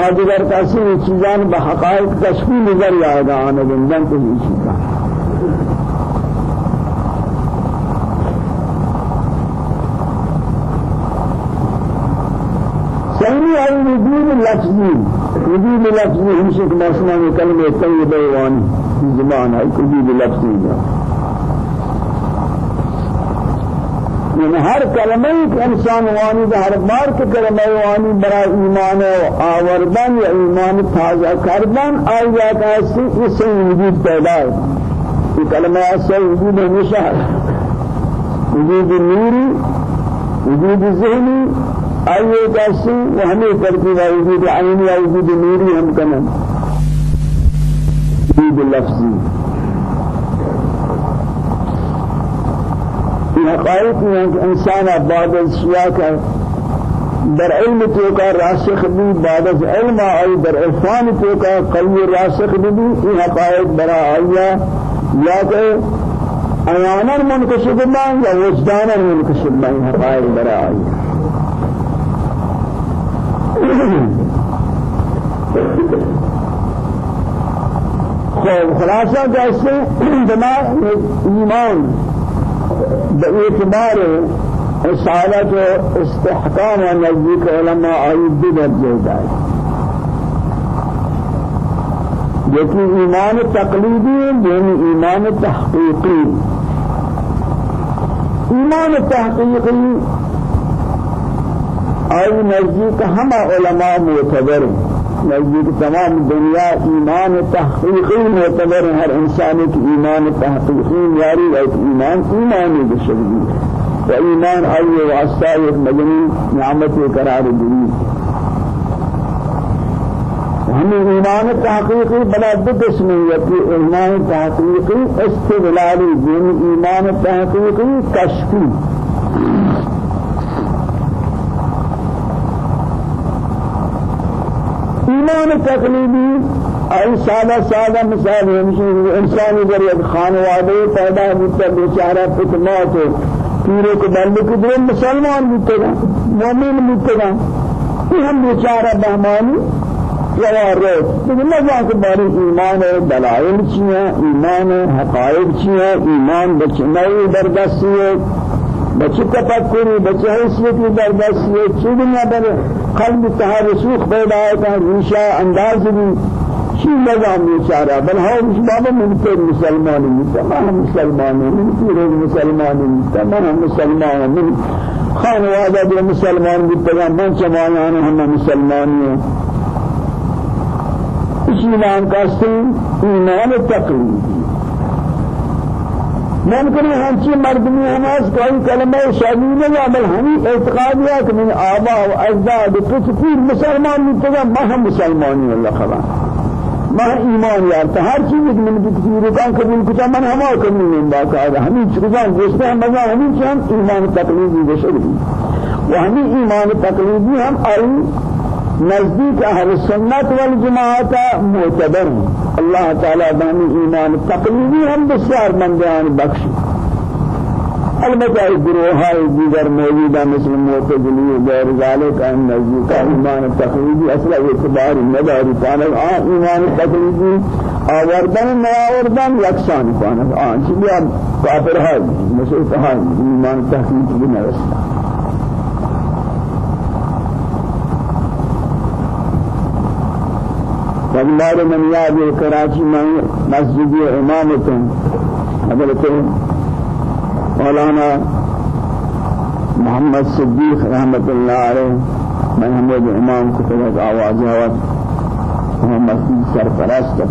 آدگر کسی چیزان بحقائق کشفی نظر آئے گا آنے بندن تو یہ چیزاں ثاني أي وجود لفظي وجود لفظي هم شيء ما اسمه كلمة طيبة وان في زمان هاي وجود لفظي من هر کلمه ایک انسان وانی ده هر بار که کلمه وانی برای ایمان و آوردن یا ایمان تازه کردن آیا کسی اس وجود پیدا ہے یہ وجود ہمیشہ وجود نوری وجود ذہنی آئیے کسی و ہمیں ترتیب وجود عینی یا وجود نوری ہم کنن وجود لفظی حقائق ہیں کہ إنسان بعد الشیاء کا در علم تو کا راسخ بھی بعد از علم آئی در عرفان تو کا قوی راسخ بھی یہ حقائق برا آیا یا کہ ایانا منکشف بان یا وجدانا منکشف بان حقائق برا آیا خب خلاصہ جیسے بنا ایمان باعتبار اصالت و استحکام نزدیک علماء آئی دیگر جیدائی لیکن ایمان تقلیدی یعنی ایمان تحقیقی. ایمان تحقیقی آئی نزدیک ہمہ علماء معتبر ہیں۔ نزدیک تمام دنیا ایمان تحقیقی معتبر ہر انسان کی ایمان تحقیقی یاری ایک ایمان ایمانی بشری و ایمان آئی واسطہ ایک مدنی نعمت قرار دی ہمیں ایمان تحقیقی بلا دو قسمیت ایمان تحقیقی استدلالی دین ایمان تحقیقی کشفی ایمان تقلیدی ای سادہ سادہ مثال ہمشی انسانی در یک خانواده پیدا ہوتا بیچارہ فتمات ہو پیرے کو بندے کو در مسلمان ہوتے گا مومن ہوتے گا یہ ہم بیچارہ بہمانی جوار روز لیکن نہ کہ باری ایمان ہے دلائل چیئے ایمان حقائق چیئے ایمان بچنائی بردستی ہے بچه تفکری؟ بچه حیثیتی در دستی چی دنیا در قلب تها رسوخ پیدا ہے ریشہ انداز بھی چی نظام بیچارہ بل ہم اس بابا ممکن مسلمانی تمام مسلمانی من پیرو مسلمانی تمام مسلمان من خانواده جو مسلمان بھی پیغام من چمانان ہم مسلمانی ہیں۔ اسی نام کا ایمان تقلیدی ممکن ہے ہنچی مردمی ہماز کوئی کلمہ شادی نہیں عمل ہمیں اعتقاد ہے کہ من آبا و اجداد کچھ مسلمان نہیں تو میں ہم مسلمانی اللہ خبر میں ایمان یارتا ہر چیز من کی رکان قبول کتا من ہما کرنی من باقاعدہ ہمیں چرگان گوشتے ہیں مزا ہمیں چاہم ایمان تقلیدی بشر بھی و ہمیں ایمان تقلیدی ہم آئی نزدیک اہل سنت والجماعت معتبر. اللہ تعالی دانی ایمان تقلیدی ہم بسیار بندیان بخشی البتہ گروہ دیگر موجودہ مثل معتزلی و غیر ذالک ان نزدیک ایمان تقلیدی اصل اعتبار نداری کانت آن ایمان تقلیدی آوردن نیاوردن یکسان کانت آن چلی کافر ہے مثل ایمان تقلیدی نرستا مجمار من یاد کراچی میں مسجد امامت حضرت مولانا محمد صدیق رحمت اللہ علیہ میں ہمیں امام کو تلک آواز آواز مسجد سرپرست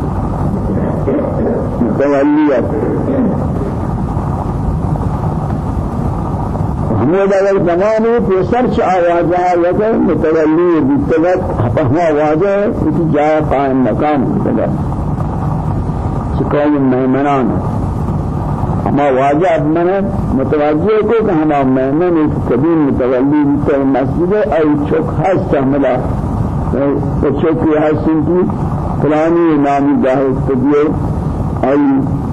ہمیں اگر زمانے تو سرچ آوازہ لگے متولی بتلت فهو واجه اسی جائے قائم مقام بتلت سکوی مہمنان ہما واجہ اب من متوجہ کو کہ ہما مہمن ایک قدیم متولی بتا مسجد ای چوک ہست ہملا چوکی ہستن کی فلانی نامی جاہے استدیو ای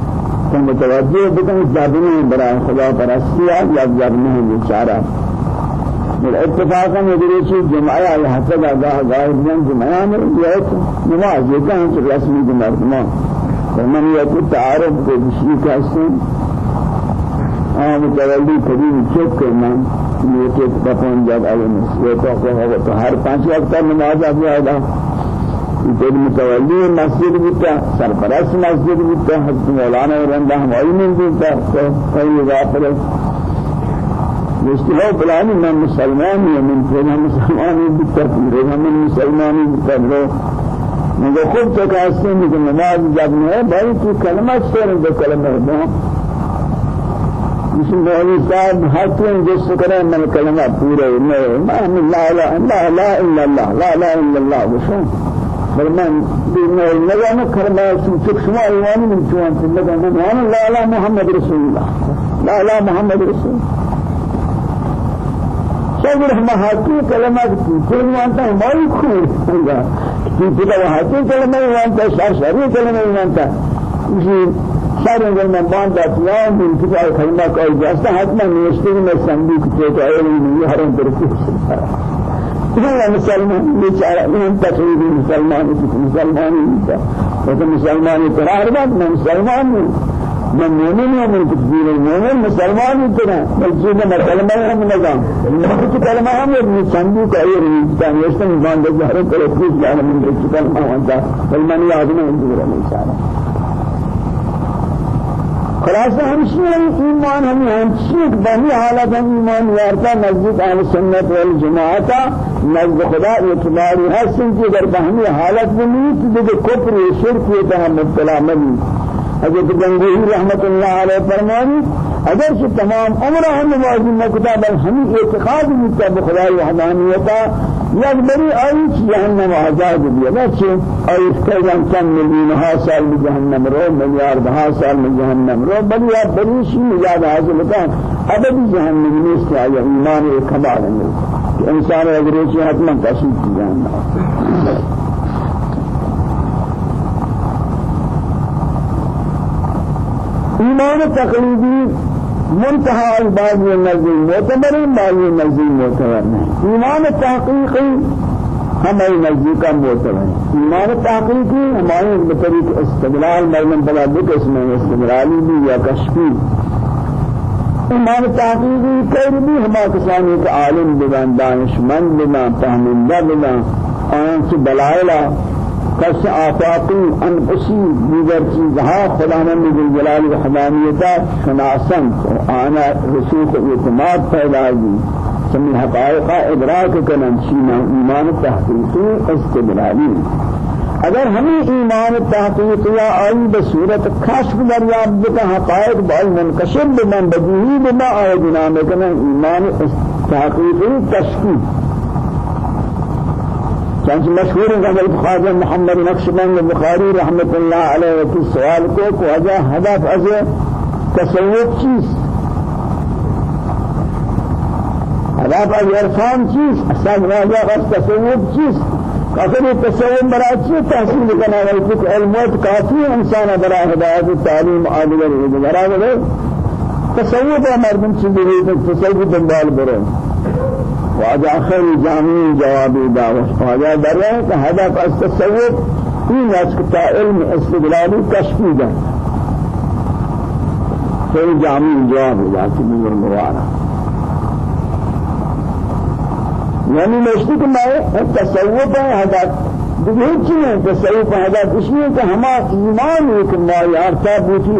تو متوجہ بکن زبنی برای خدا پرستیا یا زبنی بیچارہ بل اتفاقا مدرسي جماعة يحفظ أداء غائب من جماعة من جهة نماز يكون رسمي جماعة ما ومن يكون تعارف بشيء كاسين آه متولي كريم چک من. یہ کہ بپن جب علی مسیح تو تو ہر پانچ وقت نماز ابھی یہ متولی مسجد بتا سرپرست مسجد بتا حضرت مولانا رندا ہماری من تو کوئی غافل مشتبه فلانی من مسلمانی من فلان مسلمانی بتا من مسلمانی بتا مگر خود ہستے ہیں کہ نماز جب ہے بھائی تو کلمہ سر دو کلمہ ہے اس مولوی صاحب حتم جس کرے من کلمہ پورا ہے ما لا لا لا الا الله لا لا الا الله وشو فرمان بما نجا كلمة شما ايمان من جوان تلقى لا لا محمد رسول الله لا لا محمد رسول الله کی پھر مانتا ہے مائی کھول کہ پھر وہ حاکی کلمہ مانتا ہے شر شری کلمہ مانتا اسی سارے اگر میں مانتا تیاں من کتا کلمہ کا حتما نوشتے میں سنگی کتے تو اے نہیں حرم پر یہ مسلمان بیچارہ ان تقریبی مسلمان مسلمان تو مسلمان قرار بات میں مسلمان من مومن ہے من تکبیر مومن مسلمان جینا میں کلمہ ہم نظام نے سنگو کا یہ نہیں یہ سن مان دے ہر کو پوچھ جانا من تو کلمہ ہوتا بل من یاد نہیں دور نہیں سارا خلاصہ ہمشی ایمان ہم ہمشی بہی حالت ایمان یارتا نزد اہل سنت والجماعت نزد خدا اعتباری حسن کی در بہمی حالت میں نہیں کہ کفر شرک یہ مبتلا ملی حضرت گنگوہی رحمت اللہ علیہ فرمانی اگر سے تمام عمر ہم نمازی مکتا بل ہمیں اعتقاد مکتا بخدای وحدانیتا یک بری آئی جہنم آزاد دیا بچے اور اس کا جان چند ملین ہا سال میں جہنم رو ملیار بہا سال میں جہنم رو۔ بلی آپ بریشی مجاد حاصل کا ابدی جہنم میں اس کا ایمان ایک کمال ہے۔ انسان اگر اسی حتما کی جہنم ایمان تقلیدی منتہا بعض نزدیک معتبر بعض نزدیک معتبر ایمان تحقیقی ہمیں نزدیک معتبر ایمان تحقیقی ہمارے بطریق استدلال مرمن بلا دو قسم استدلالی بھی یا کشفی۔ ایمان تحقیقی کئی بھی ہما کسانی کے عالم بلان دانشمند بلان فهمندہ بلان آن سے دلائلہ کس آفاقی انفسی دیگر چیزها خداوند جل جلال و حمانیتا شناسن آنا رسوخ اعتماد پیدا دی سمی حقائق ادراک کنن شینا ایمان تحقیقی استدلالی. اگر ہمیں ایمان تحقیق یا آئی بصورت کشف دریاب بکا حقائق بال منکشف بمن بدیہی بما آئے جنام کنن ایمان تحقیقی تشکیف چنانچہ مشہور ہے کہ خواجہ محمد نقشبند بخاری رحمت اللہ علیہ کی سوال کو کو وجہ هدف از تصوف چیز؟ هدف از عرفان چیز؟ أصلا وجہ از تصوف چیز؟ کافر تصوف برای چی تحصیل کرنا ہے کہ علمات کافی انسان برای ہدایت تعلیم عالیہ وغیرہ تصوف مردم چیز تصوف دنبال برے واجہ آخر جامعی جوابی دعوت واجہ در رہے کہ هدف از تصوف این علم استدلالی کشفی جائے پھر جامعی جواب جاتی من موارا یعنی نشتی کہ میں تصوف ہے هدف دیگر چیزیں تصوف حضرت اس لیے ایمان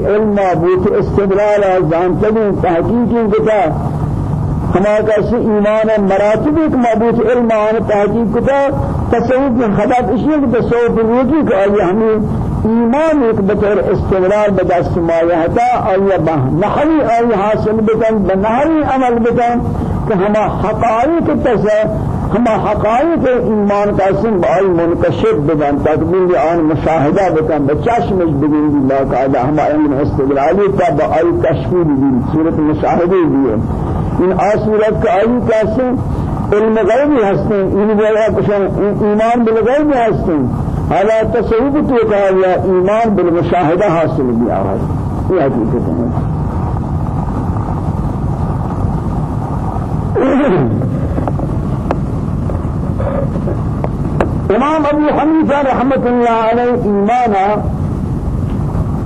علم بوتی استدلال جانتے تحقیقی کتا ہما کسی ایمان مراتب ایک مبوت علم آن تحقیق کتا تصوف میں حضرت اس لیے کہ تصوف روکی کہ آئی ہمیں ایمان ایک بطور استمرار بدست مایہتا آئی نحری آئی حاصل بکن بنحری عمل بکن کہ ہما حقائق تسا ہما حقائق ایمان کا سن بائی منکشف بکن تکمیل آن مشاہدہ بکن بچشمش بگن اللہ تعالی ہما علم استدلالی تا بائی تشکیل بھی صورت مشاہدے بھی ان آسورت کا آئی کا سن علم غیبی ہستے ہیں ان ایمان بالغیبی ہستے ہیں۔ حالا تصوف تو کہا گیا ایمان بالمشاہدہ حاصل بھی ہے۔ یہ حقیقت ہے۔ امام ابو حنیفہ رحمت اللہ علیہ ایمانا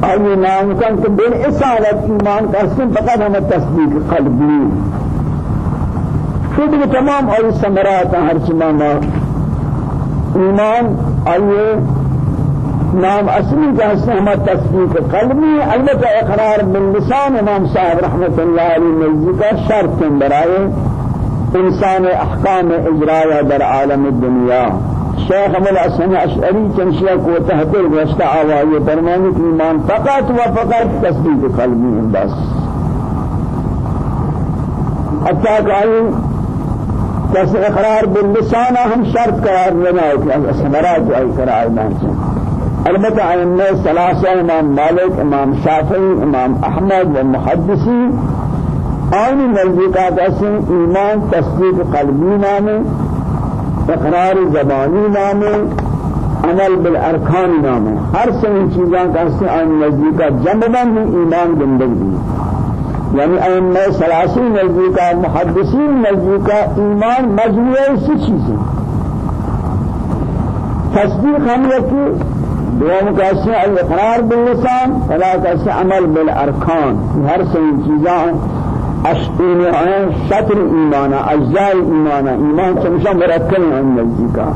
آئی نام کن کہ بین اصالت ایمان کا سن فقط ہمیں تصدیق قلبی خود تمام اور سمرات ہر چمانا ایمان آئیے نام اصلی کا حصہ ہمارا تصدیق قلبی البتہ اقرار باللسان امام صاحب رحمت اللہ علیہ نزدی کا شرط برائے انسان احکام اجرایا در عالم الدنیا شیخ عمل حسن اشعری چنشیہ کو تحت الگشتہ آوائی فرمانے کی ایمان فقط و فقط تصدیق قلبی بس. حتى قال کس اقرار باللسان هم شرط قرار لنا ہے سمرات ای قرار مانچے البتہ ائمہ ثلاثہ امام مالک امام شافعی امام احمد و محدثی آن نزدیکات اصل ایمان تصدیق قلبی نامے اقرار زبانی نامے عمل بالارکان نامے۔ ہر سن چیزاں کا اصل آن نزدیکات جمع بند ایمان زندگی یعنی ائمہ سلاسی نزدیکا محدثین نزدیکا ایمان مجموعہ سی چیزیں۔ تصدیق ہم یکی دوم کیسے الاقرار باللسان فلا کیسے عمل بالارکان۔ ہر سن چیزاں اشتین آئیں شطر ایمانا أجزاء ایمانا ایمان چمشا مرکن ہیں نزدیکا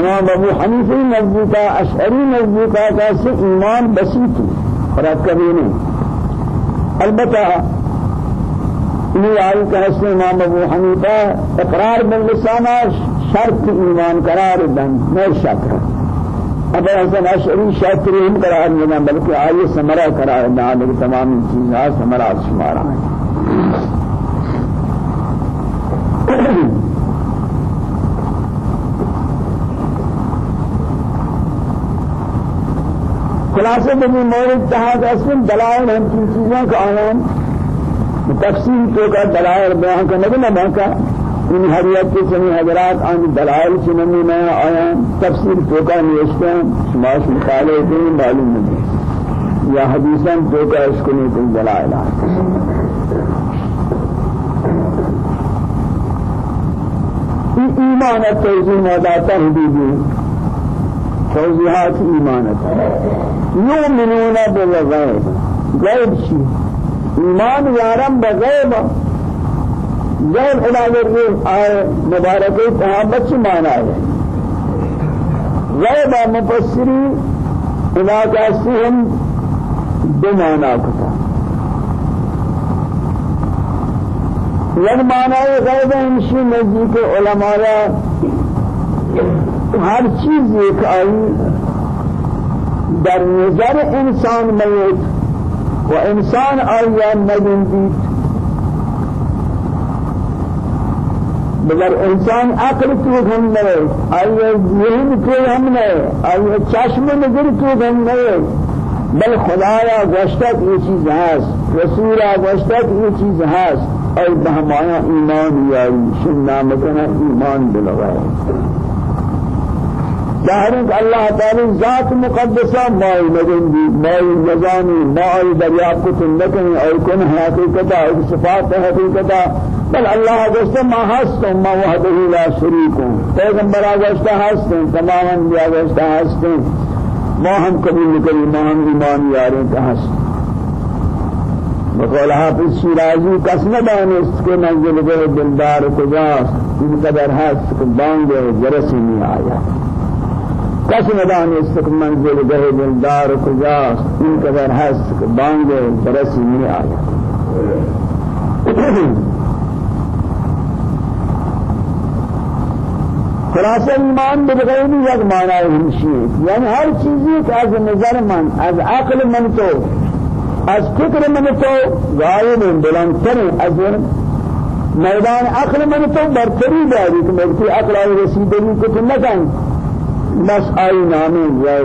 إمام أبو حنیفی نزدیکا اشعری نزدیکا کیسے ایمان بسیط مرکبی نہیں البتہ یہ آئی کہ حسن إمام أبو حنیفہ إقرار باللسان شرط ایمان قرار دن نہیں شک ہے اب حسن اشعری ہم قرار نہیں بلکہ آئی سمرہ قرار دن لیکن تمام چیزیں سمرہ شمارا ہیں خلاصہ بھی مورد تحت اصل دلائل ہم چیز چیزوں کا آیان تفصیل تو کا دلائل بیان کا نبی نہ کا ان حریت کے سمی حضرات آن دلائل چنمی میں آیان تفصیل تو کا نوشتے ہیں شماش مطالعے کے معلوم نہیں یا حدیثاً تو کا اس کو نہیں کوئی دلائل آئے۔ ایمان توضیح مداتا حدیدی توضیحات ایمانت يؤمنون بالغيب غيب شيء ایمان یارم بغیب۔ غیب علاوہ یہ آئے مبارکہ صحابت سے مانا ہے۔ غیب مفسری علاقہ سے ہم دو مانا کتا یک مانا ہے غیب انشی نزدیک علماء ہر چیز ایک آئی۔ در نظر انسان میت و انسان آیا نبندید۔ مگر انسان عقل تو ہم نہیں آیا ذہن تو ہم نہیں آیا چشم نظر تو ہم نہیں بل خدایا گشتک یہ چیز هست رسولا گشتک یہ چیز هست اور بہمایا ایمان یاری شن نامکنا ایمان بلغائے۔ ظاهر الله تعالى ذات مقدسة ما يمدن بي ما يجزاني ما يدرياب كتن لكن أو كن حقيقتا أو صفات حقيقتا بل الله جسد ما هستم ما وحده لا شريك پیغمبر جسد هستم تماما بیا جسد هستم ما هم قبول نکری ما هم ایمان کا ہست بقول حافظ شیرازی کس ندانست کہ منزل گئے دلدار کجاست؟ ان قدر هست کہ بانگ جرسی نہیں کس ندان است منزل گه دلدار کجاست. این قدر هست که بانگ برسی می آید خلاصہ ایمان بالغیب یک معنی ہمشی یعنی ہر چیزی کہ از نظر من از عقل من تو از فکر من تو غائب بلندتر از میدان عقل من تو برتری داری کہ میری عقل آئی رسیدگی کو تو نکن بس آئی نامی جائے۔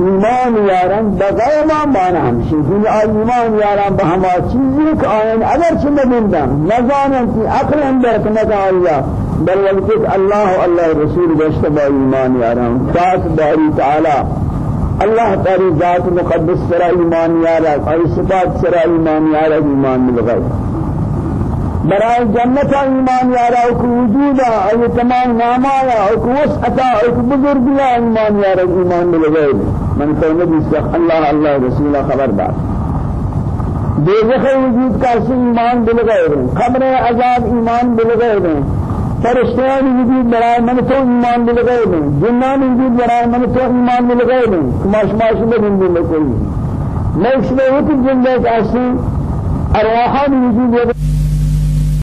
ایمان یاران بغیر ما مانا ہمشی۔ کہ ایمان یاران بہما چیزی کہ آئین۔ اگر چھ نبندن نزانن کی عقل اندر کنکا آئیا بل وقت الله الله رسول بشتبا ایمان یاران۔ ذات باری تعالی۔ الله تعالی ذات مقدس سرا ایمان یاران اور صفات سرا ایمان یاران ایمان بالغیب برای جنت ایمان یارا أو وجود أو تمام ناما أو وسعتا أو بزرگ ایمان یارا ایمان بالغیب من تو نبی سخ الله الله رسول خبردار دوزخ وجود کا ایمان بالغیب قبر عذاب ایمان بالغیب فرشتیان وجود برای من تو ایمان بالغیب جنان وجود برای من تو ایمان بالغیب کماش ماش بدین بالکل میں اس میں وہ جن کا ارواحان وجود